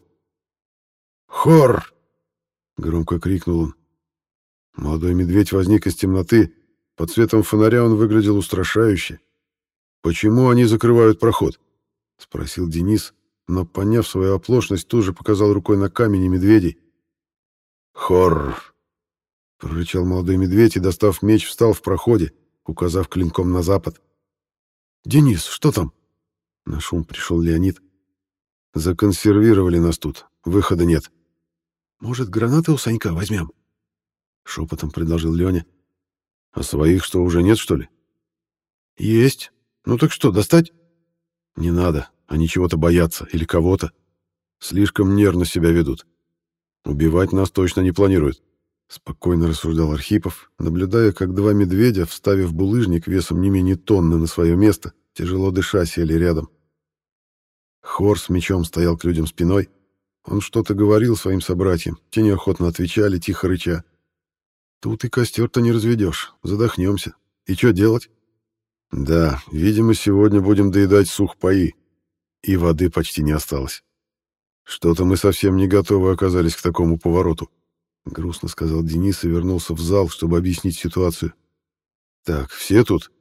«Хор!» — громко крикнул он. Молодой медведь возник из темноты. Под светом фонаря он выглядел устрашающе. «Почему они закрывают проход?» — спросил Денис, но, поняв свою оплошность, тут же показал рукой на камень и медведей. «Хор!» — прорычал молодой медведь и, достав меч, встал в проходе, указав клинком на запад. «Денис, что там?» На шум пришел Леонид. «Законсервировали нас тут. Выхода нет». «Может, гранаты у Санька возьмем?» Шепотом предложил Леня. «А своих что, уже нет, что ли?» «Есть. Ну так что, достать?» «Не надо. Они чего-то боятся или кого-то. Слишком нервно себя ведут. Убивать нас точно не планируют». Спокойно рассуждал Архипов, наблюдая, как два медведя, вставив булыжник весом не менее тонны на свое место, тяжело дыша сели рядом. Хор с мечом стоял к людям спиной. Он что-то говорил своим собратьям, те неохотно отвечали, тихо рыча. «Тут и костер-то не разведешь, задохнемся. И что делать?» «Да, видимо, сегодня будем доедать сухпаи, и воды почти не осталось. Что-то мы совсем не готовы оказались к такому повороту». — грустно сказал Денис и вернулся в зал, чтобы объяснить ситуацию. «Так, все тут?»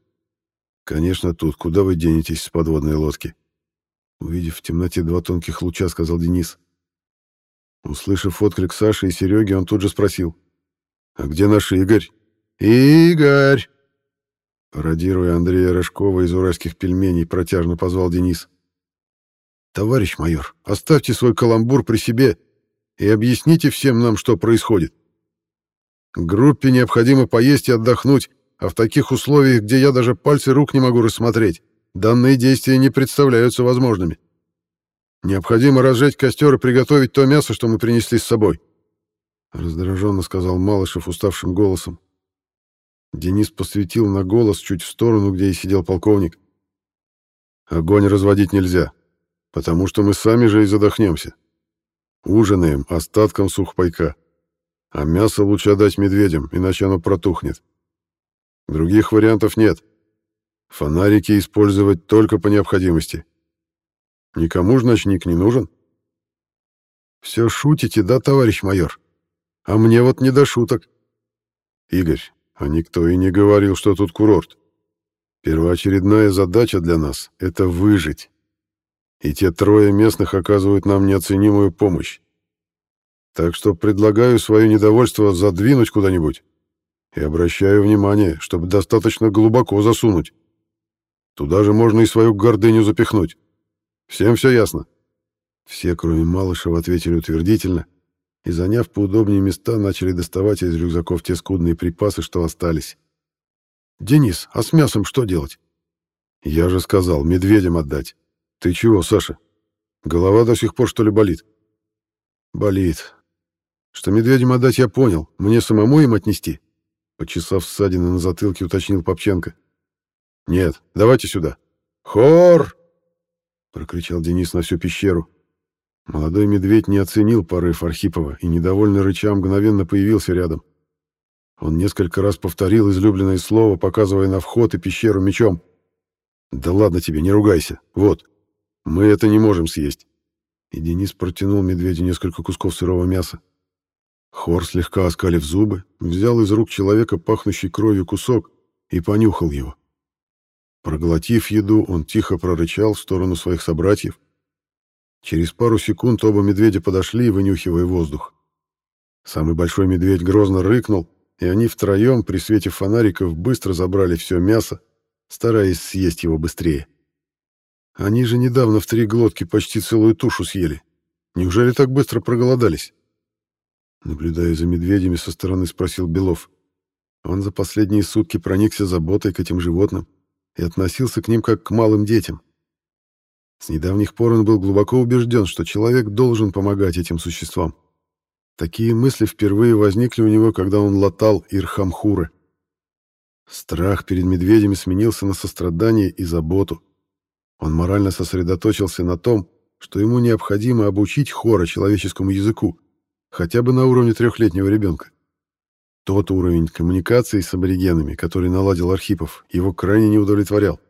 «Конечно, тут. Куда вы денетесь с подводной лодки?» Увидев в темноте два тонких луча, сказал Денис. Услышав отклик Саши и Сереги, он тут же спросил. «А где наш Игорь?» «Игорь!» Пародируя Андрея Рожкова из «Уральских пельменей», протяжно позвал Денис. «Товарищ майор, оставьте свой каламбур при себе и объясните всем нам, что происходит. Группе необходимо поесть и отдохнуть, а в таких условиях, где я даже пальцы рук не могу рассмотреть, данные действия не представляются возможными. Необходимо разжечь костер и приготовить то мясо, что мы принесли с собой. Раздраженно сказал Малышев уставшим голосом. Денис посветил на голос чуть в сторону, где и сидел полковник. Огонь разводить нельзя, потому что мы сами же и задохнемся. Ужинаем остатком сухпайка. А мясо лучше отдать медведям, иначе оно протухнет. Других вариантов нет. Фонарики использовать только по необходимости. Никому ж ночник не нужен. Все шутите, да, товарищ майор? А мне вот не до шуток. Игорь, а никто и не говорил, что тут курорт. Первоочередная задача для нас — это выжить и те трое местных оказывают нам неоценимую помощь. Так что предлагаю свое недовольство задвинуть куда-нибудь и обращаю внимание, чтобы достаточно глубоко засунуть. Туда же можно и свою гордыню запихнуть. Всем все ясно?» Все, кроме Малышева, ответили утвердительно и, заняв поудобнее места, начали доставать из рюкзаков те скудные припасы, что остались. «Денис, а с мясом что делать?» «Я же сказал, медведям отдать. «Ты чего, Саша? Голова до сих пор, что ли, болит?» «Болит. Что медведям отдать, я понял. Мне самому им отнести?» почесав ссадины на затылке, уточнил Попченко. «Нет, давайте сюда». «Хор!» — прокричал Денис на всю пещеру. Молодой медведь не оценил порыв Архипова и, недовольно рыча, мгновенно появился рядом. Он несколько раз повторил излюбленное слово, показывая на вход и пещеру мечом. «Да ладно тебе, не ругайся. Вот, мы это не можем съесть». И Денис протянул медведю несколько кусков сырого мяса. Хор, слегка оскалив зубы, взял из рук человека пахнущий кровью кусок и понюхал его. Проглотив еду, он тихо прорычал в сторону своих собратьев. Через пару секунд оба медведя подошли, вынюхивая воздух. Самый большой медведь грозно рыкнул, и они втроем при свете фонариков быстро забрали все мясо, стараясь съесть его быстрее. Они же недавно в три глотки почти целую тушу съели. Неужели так быстро проголодались? Наблюдая за медведями, со стороны спросил Белов. Он за последние сутки проникся заботой к этим животным и относился к ним как к малым детям. С недавних пор он был глубоко убежден, что человек должен помогать этим существам. Такие мысли впервые возникли у него, когда он латал Ирхамхуры. Страх перед медведями сменился на сострадание и заботу. Он морально сосредоточился на том, что ему необходимо обучить хора человеческому языку, хотя бы на уровне трехлетнего ребенка. Тот уровень коммуникации с аборигенами, который наладил Архипов, его крайне не удовлетворял.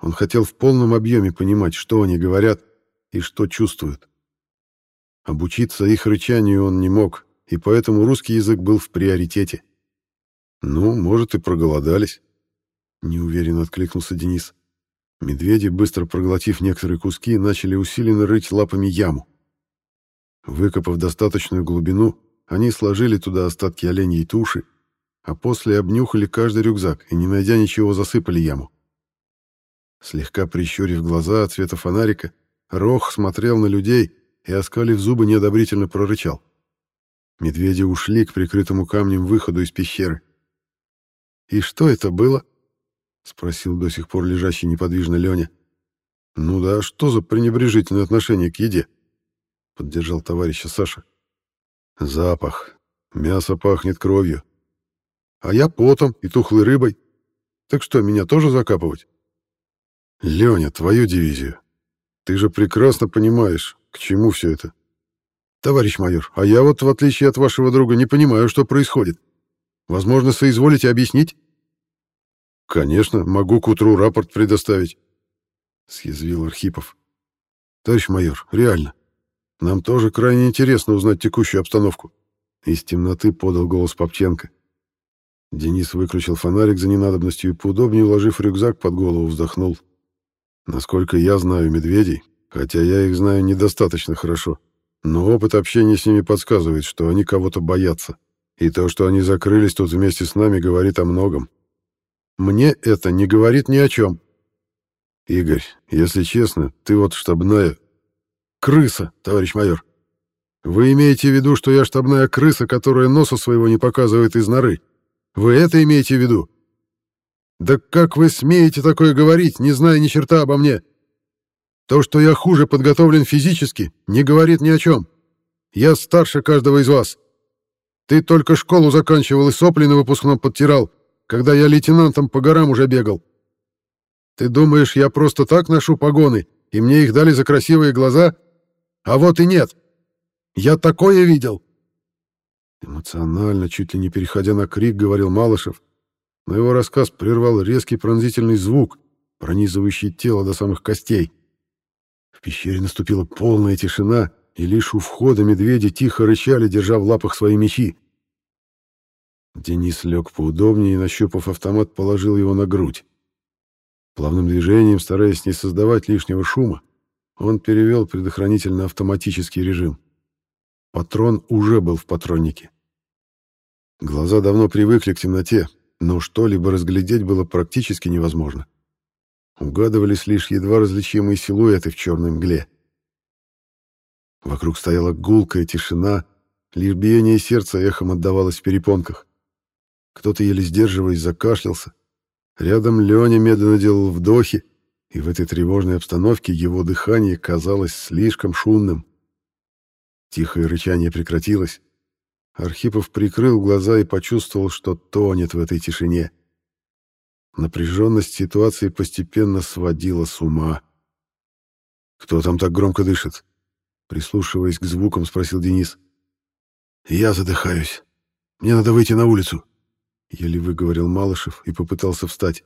Он хотел в полном объеме понимать, что они говорят и что чувствуют. Обучиться их рычанию он не мог, и поэтому русский язык был в приоритете. «Ну, может, и проголодались», — неуверенно откликнулся Денис. Медведи, быстро проглотив некоторые куски, начали усиленно рыть лапами яму. Выкопав достаточную глубину, они сложили туда остатки оленьей туши, а после обнюхали каждый рюкзак и, не найдя ничего, засыпали яму. Слегка прищурив глаза от света фонарика, Рох смотрел на людей и, оскалив зубы, неодобрительно прорычал. Медведи ушли к прикрытому камнем выходу из пещеры. «И что это было?» — спросил до сих пор лежащий неподвижно Леня. «Ну да, что за пренебрежительное отношение к еде?» — поддержал товарища Саша. «Запах. Мясо пахнет кровью. А я потом и тухлой рыбой. Так что, меня тоже закапывать?» «Леня, твою дивизию. Ты же прекрасно понимаешь, к чему все это?» «Товарищ майор, а я вот, в отличие от вашего друга, не понимаю, что происходит. Возможно, соизволите объяснить?» «Конечно, могу к утру рапорт предоставить», — съязвил Архипов. «Товарищ майор, реально, нам тоже крайне интересно узнать текущую обстановку». Из темноты подал голос Попченко. Денис выключил фонарик за ненадобностью и, поудобнее уложив рюкзак под голову, вздохнул. «Насколько я знаю медведей, хотя я их знаю недостаточно хорошо, но опыт общения с ними подсказывает, что они кого-то боятся, и то, что они закрылись тут вместе с нами, говорит о многом. Мне это не говорит ни о чем. Игорь, если честно, ты вот штабная... Крыса, товарищ майор. Вы имеете в виду, что я штабная крыса, которая носа своего не показывает из норы? Вы это имеете в виду? Да как вы смеете такое говорить, не зная ни черта обо мне? То, что я хуже подготовлен физически, не говорит ни о чем. Я старше каждого из вас. Ты только школу заканчивал и сопли на выпускном подтирал, когда я лейтенантом по горам уже бегал. Ты думаешь, я просто так ношу погоны, и мне их дали за красивые глаза? А вот и нет. Я такое видел!» Эмоционально, чуть ли не переходя на крик, говорил Малышев, но его рассказ прервал резкий пронзительный звук, пронизывающий тело до самых костей. В пещере наступила полная тишина, и лишь у входа медведи тихо рычали, держа в лапах свои мечи. Денис лег поудобнее и, нащупав автомат, положил его на грудь. Плавным движением, стараясь не создавать лишнего шума, он перевел предохранитель на автоматический режим. Патрон уже был в патроннике. Глаза давно привыкли к темноте, но что-либо разглядеть было практически невозможно. Угадывались лишь едва различимые силуэты в черной мгле. Вокруг стояла гулкая тишина, лишь биение сердца эхом отдавалось в перепонках. Кто-то, еле сдерживаясь, закашлялся. Рядом Леня медленно делал вдохи, и в этой тревожной обстановке его дыхание казалось слишком шумным. Тихое рычание прекратилось. Архипов прикрыл глаза и почувствовал, что тонет в этой тишине. Напряженность ситуации постепенно сводила с ума. «Кто там так громко дышит?» Прислушиваясь к звукам, спросил Денис. «Я задыхаюсь. Мне надо выйти на улицу», — еле выговорил Малышев и попытался встать.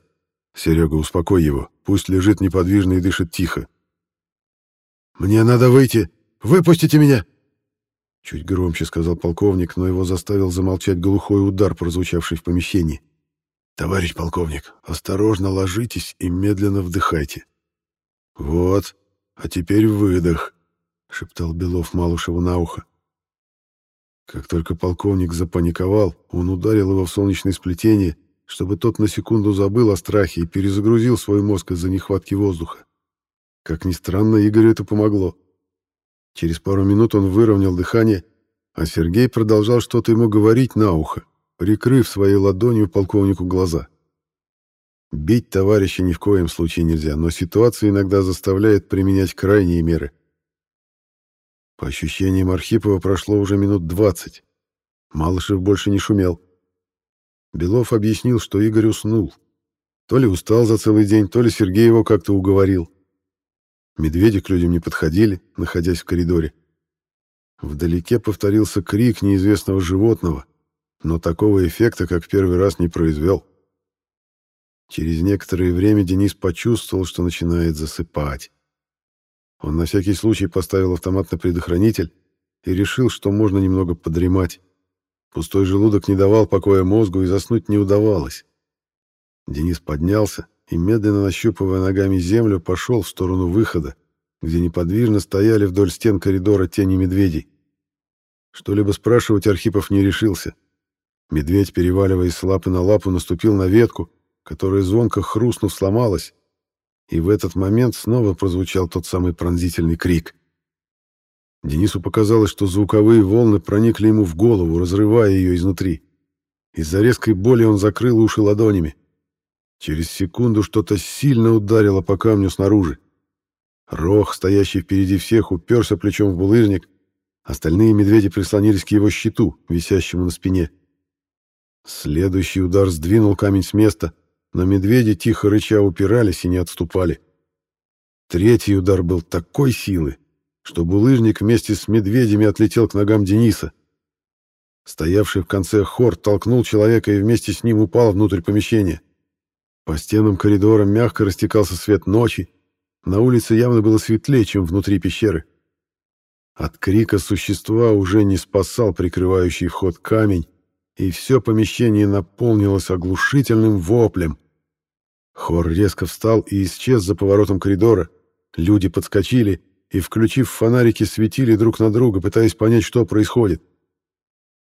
«Серега, успокой его. Пусть лежит неподвижно и дышит тихо». «Мне надо выйти. Выпустите меня!» Чуть громче сказал полковник, но его заставил замолчать глухой удар, прозвучавший в помещении. «Товарищ полковник, осторожно ложитесь и медленно вдыхайте». «Вот, а теперь выдох», — шептал Белов Малышеву на ухо. Как только полковник запаниковал, он ударил его в солнечное сплетение, чтобы тот на секунду забыл о страхе и перезагрузил свой мозг из-за нехватки воздуха. Как ни странно, Игорю это помогло. Через пару минут он выровнял дыхание, а Сергей продолжал что-то ему говорить на ухо, прикрыв своей ладонью полковнику глаза. Бить товарища ни в коем случае нельзя, но ситуация иногда заставляет применять крайние меры. По ощущениям Архипова прошло уже минут двадцать. Малышев больше не шумел. Белов объяснил, что Игорь уснул. То ли устал за целый день, то ли Сергей его как-то уговорил. Медведи к людям не подходили, находясь в коридоре. Вдалеке повторился крик неизвестного животного, но такого эффекта, как в первый раз, не произвел. Через некоторое время Денис почувствовал, что начинает засыпать. Он на всякий случай поставил автомат на предохранитель и решил, что можно немного подремать. Пустой желудок не давал покоя мозгу, и заснуть не удавалось. Денис поднялся и, медленно нащупывая ногами землю, пошел в сторону выхода, где неподвижно стояли вдоль стен коридора тени медведей. Что-либо спрашивать Архипов не решился. Медведь, переваливаясь с лапы на лапу, наступил на ветку, которая звонко хрустнув сломалась, и в этот момент снова прозвучал тот самый пронзительный крик. Денису показалось, что звуковые волны проникли ему в голову, разрывая ее изнутри. Из-за резкой боли он закрыл уши ладонями. Через секунду что-то сильно ударило по камню снаружи. Рох, стоящий впереди всех, уперся плечом в булыжник, остальные медведи прислонились к его щиту, висящему на спине. Следующий удар сдвинул камень с места, но медведи, тихо рыча, упирались и не отступали. Третий удар был такой силы, что булыжник вместе с медведями отлетел к ногам Дениса. Стоявший в конце хор толкнул человека и вместе с ним упал внутрь помещения. По стенам коридора мягко растекался свет ночи, на улице явно было светлее, чем внутри пещеры. От крика существа уже не спасал прикрывающий вход камень, и все помещение наполнилось оглушительным воплем. Хор резко встал и исчез за поворотом коридора. Люди подскочили и, включив фонарики, светили друг на друга, пытаясь понять, что происходит.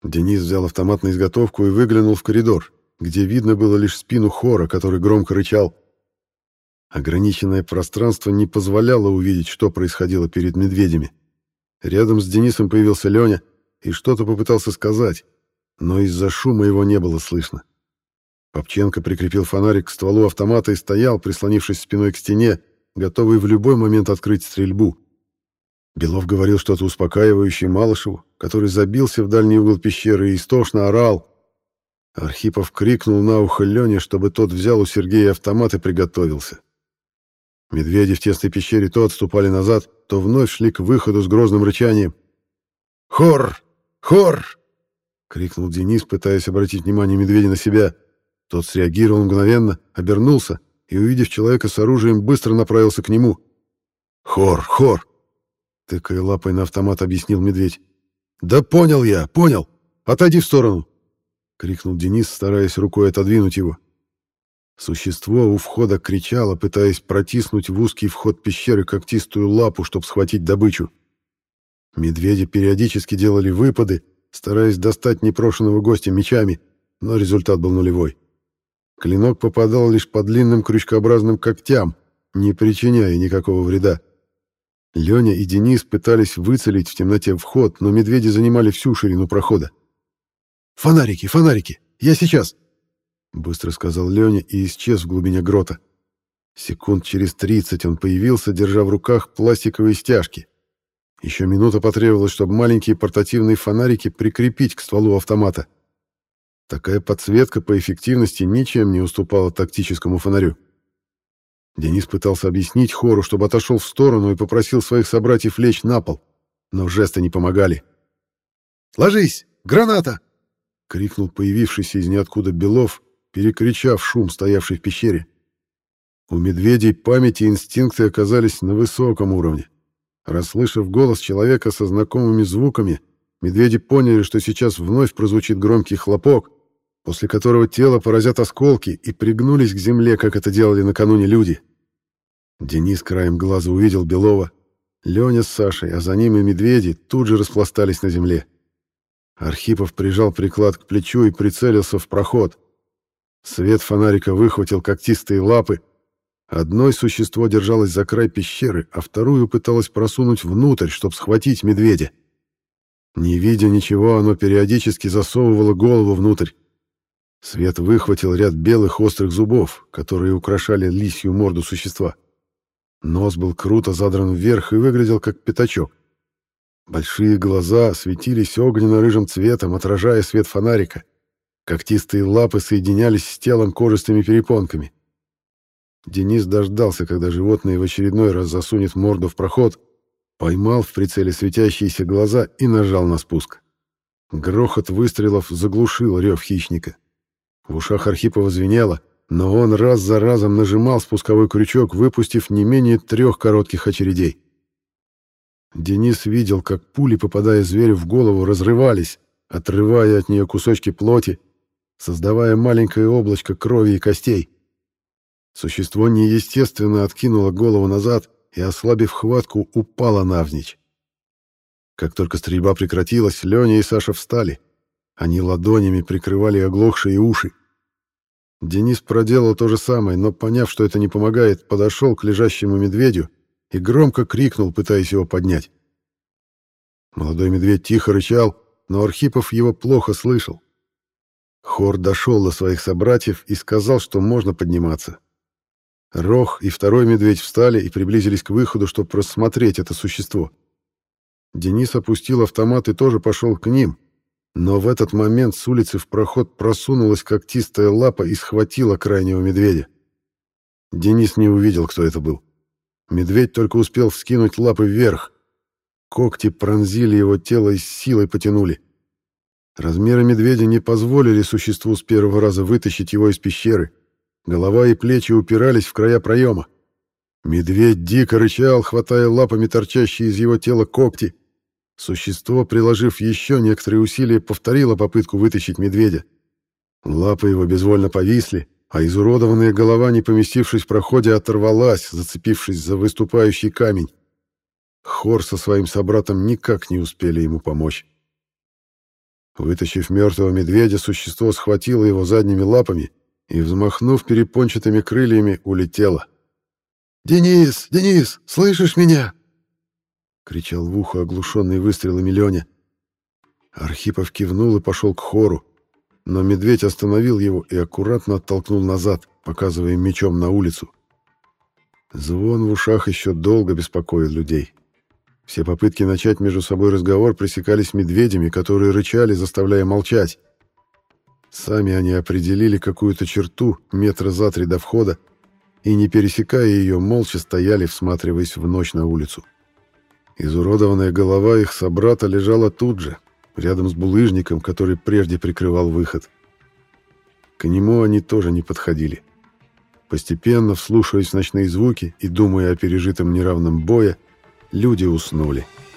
Денис взял автомат на изготовку и выглянул в коридор, где видно было лишь спину хора, который громко рычал. Ограниченное пространство не позволяло увидеть, что происходило перед медведями. Рядом с Денисом появился Леня и что-то попытался сказать, но из-за шума его не было слышно. Попченко прикрепил фонарик к стволу автомата и стоял, прислонившись спиной к стене, готовый в любой момент открыть стрельбу. Белов говорил что-то успокаивающее Малышеву, который забился в дальний угол пещеры и истошно орал. Архипов крикнул на ухо Лене, чтобы тот взял у Сергея автомат и приготовился. Медведи в тесной пещере то отступали назад, то вновь шли к выходу с грозным рычанием. «Хор! Хор!» — крикнул Денис, пытаясь обратить внимание медведя на себя. Тот среагировал мгновенно, обернулся и, увидев человека с оружием, быстро направился к нему. «Хор! Хор!» — тыкая лапой на автомат, объяснил медведь. «Да понял я, понял! Отойди в сторону!» — крикнул Денис, стараясь рукой отодвинуть его. Существо у входа кричало, пытаясь протиснуть в узкий вход пещеры когтистую лапу, чтобы схватить добычу. Медведи периодически делали выпады, стараясь достать непрошенного гостя мечами, но результат был нулевой. Клинок попадал лишь по длинным крючкообразным когтям, не причиняя никакого вреда. Леня и Денис пытались выцелить в темноте вход, но медведи занимали всю ширину прохода. «Фонарики, фонарики! Я сейчас!» Быстро сказал Леня и исчез в глубине грота. Секунд через тридцать он появился, держа в руках пластиковые стяжки. Еще минута потребовалась, чтобы маленькие портативные фонарики прикрепить к стволу автомата. Такая подсветка по эффективности ничем не уступала тактическому фонарю. Денис пытался объяснить хору, чтобы отошел в сторону и попросил своих собратьев лечь на пол, но жесты не помогали.
«Ложись! Граната!»
— крикнул появившийся из ниоткуда Белов, перекричав шум, стоявший в пещере. У медведей память и инстинкты оказались на высоком уровне. Расслышав голос человека со знакомыми звуками, медведи поняли, что сейчас вновь прозвучит громкий хлопок, после которого тело поразят осколки, и пригнулись к земле, как это делали накануне люди. Денис краем глаза увидел Белова. Леня с Сашей, а за ним и медведи тут же распластались на земле. Архипов прижал приклад к плечу и прицелился в проход. Свет фонарика выхватил когтистые лапы. Одной существо держалось за край пещеры, а вторую пыталось просунуть внутрь, чтобы схватить медведя. Не видя ничего, оно периодически засовывало голову внутрь. Свет выхватил ряд белых острых зубов, которые украшали лисью морду существа. Нос был круто задран вверх и выглядел как пятачок. Большие глаза светились огненно-рыжим цветом, отражая свет фонарика. Когтистые лапы соединялись с телом кожистыми перепонками. Денис дождался, когда животное в очередной раз засунет морду в проход, поймал в прицеле светящиеся глаза и нажал на спуск. Грохот выстрелов заглушил рев хищника. В ушах Архипова звенело, но он раз за разом нажимал спусковой крючок, выпустив не менее трех коротких очередей. Денис видел, как пули, попадая зверю в голову, разрывались, отрывая от нее кусочки плоти, создавая маленькое облачко крови и костей. Существо неестественно откинуло голову назад и, ослабив хватку, упало навзничь. Как только стрельба прекратилась, Леня и Саша встали. Они ладонями прикрывали оглохшие уши. Денис проделал то же самое, но, поняв, что это не помогает, подошел к лежащему медведю и громко крикнул, пытаясь его поднять. Молодой медведь тихо рычал, но Архипов его плохо слышал. Хор дошел до своих собратьев и сказал, что можно подниматься. Рох и второй медведь встали и приблизились к выходу, чтобы рассмотреть это существо. Денис опустил автомат и тоже пошел к ним, но в этот момент с улицы в проход просунулась когтистая лапа и схватила крайнего медведя. Денис не увидел, кто это был. Медведь только успел вскинуть лапы вверх. Когти пронзили его тело и силой потянули. Размеры медведя не позволили существу с первого раза вытащить его из пещеры. Голова и плечи упирались в края проема. Медведь дико рычал, хватая лапами торчащие из его тела когти. Существо, приложив еще некоторые усилия, повторило попытку вытащить медведя. Лапы его безвольно повисли, а изуродованная голова, не поместившись в проходе, оторвалась, зацепившись за выступающий камень. Хор со своим собратом никак не успели ему помочь. Вытащив мертвого медведя, существо схватило его задними лапами и, взмахнув перепончатыми крыльями, улетело.
«Денис! Денис! Слышишь меня?»
— кричал в ухо оглушенный выстрелами Леня. Архипов кивнул и пошел к хору, но медведь остановил его и аккуратно оттолкнул назад, показывая мечом на улицу. Звон в ушах еще долго беспокоил людей. Все попытки начать между собой разговор пресекались медведями, которые рычали, заставляя молчать. Сами они определили какую-то черту метра за три до входа и, не пересекая ее, молча стояли, всматриваясь в ночь на улицу. Изуродованная голова их собрата лежала тут же, рядом с булыжником, который прежде прикрывал выход. К нему они тоже не подходили. Постепенно, вслушиваясь в ночные звуки и думая о пережитом неравном боя, люди уснули. —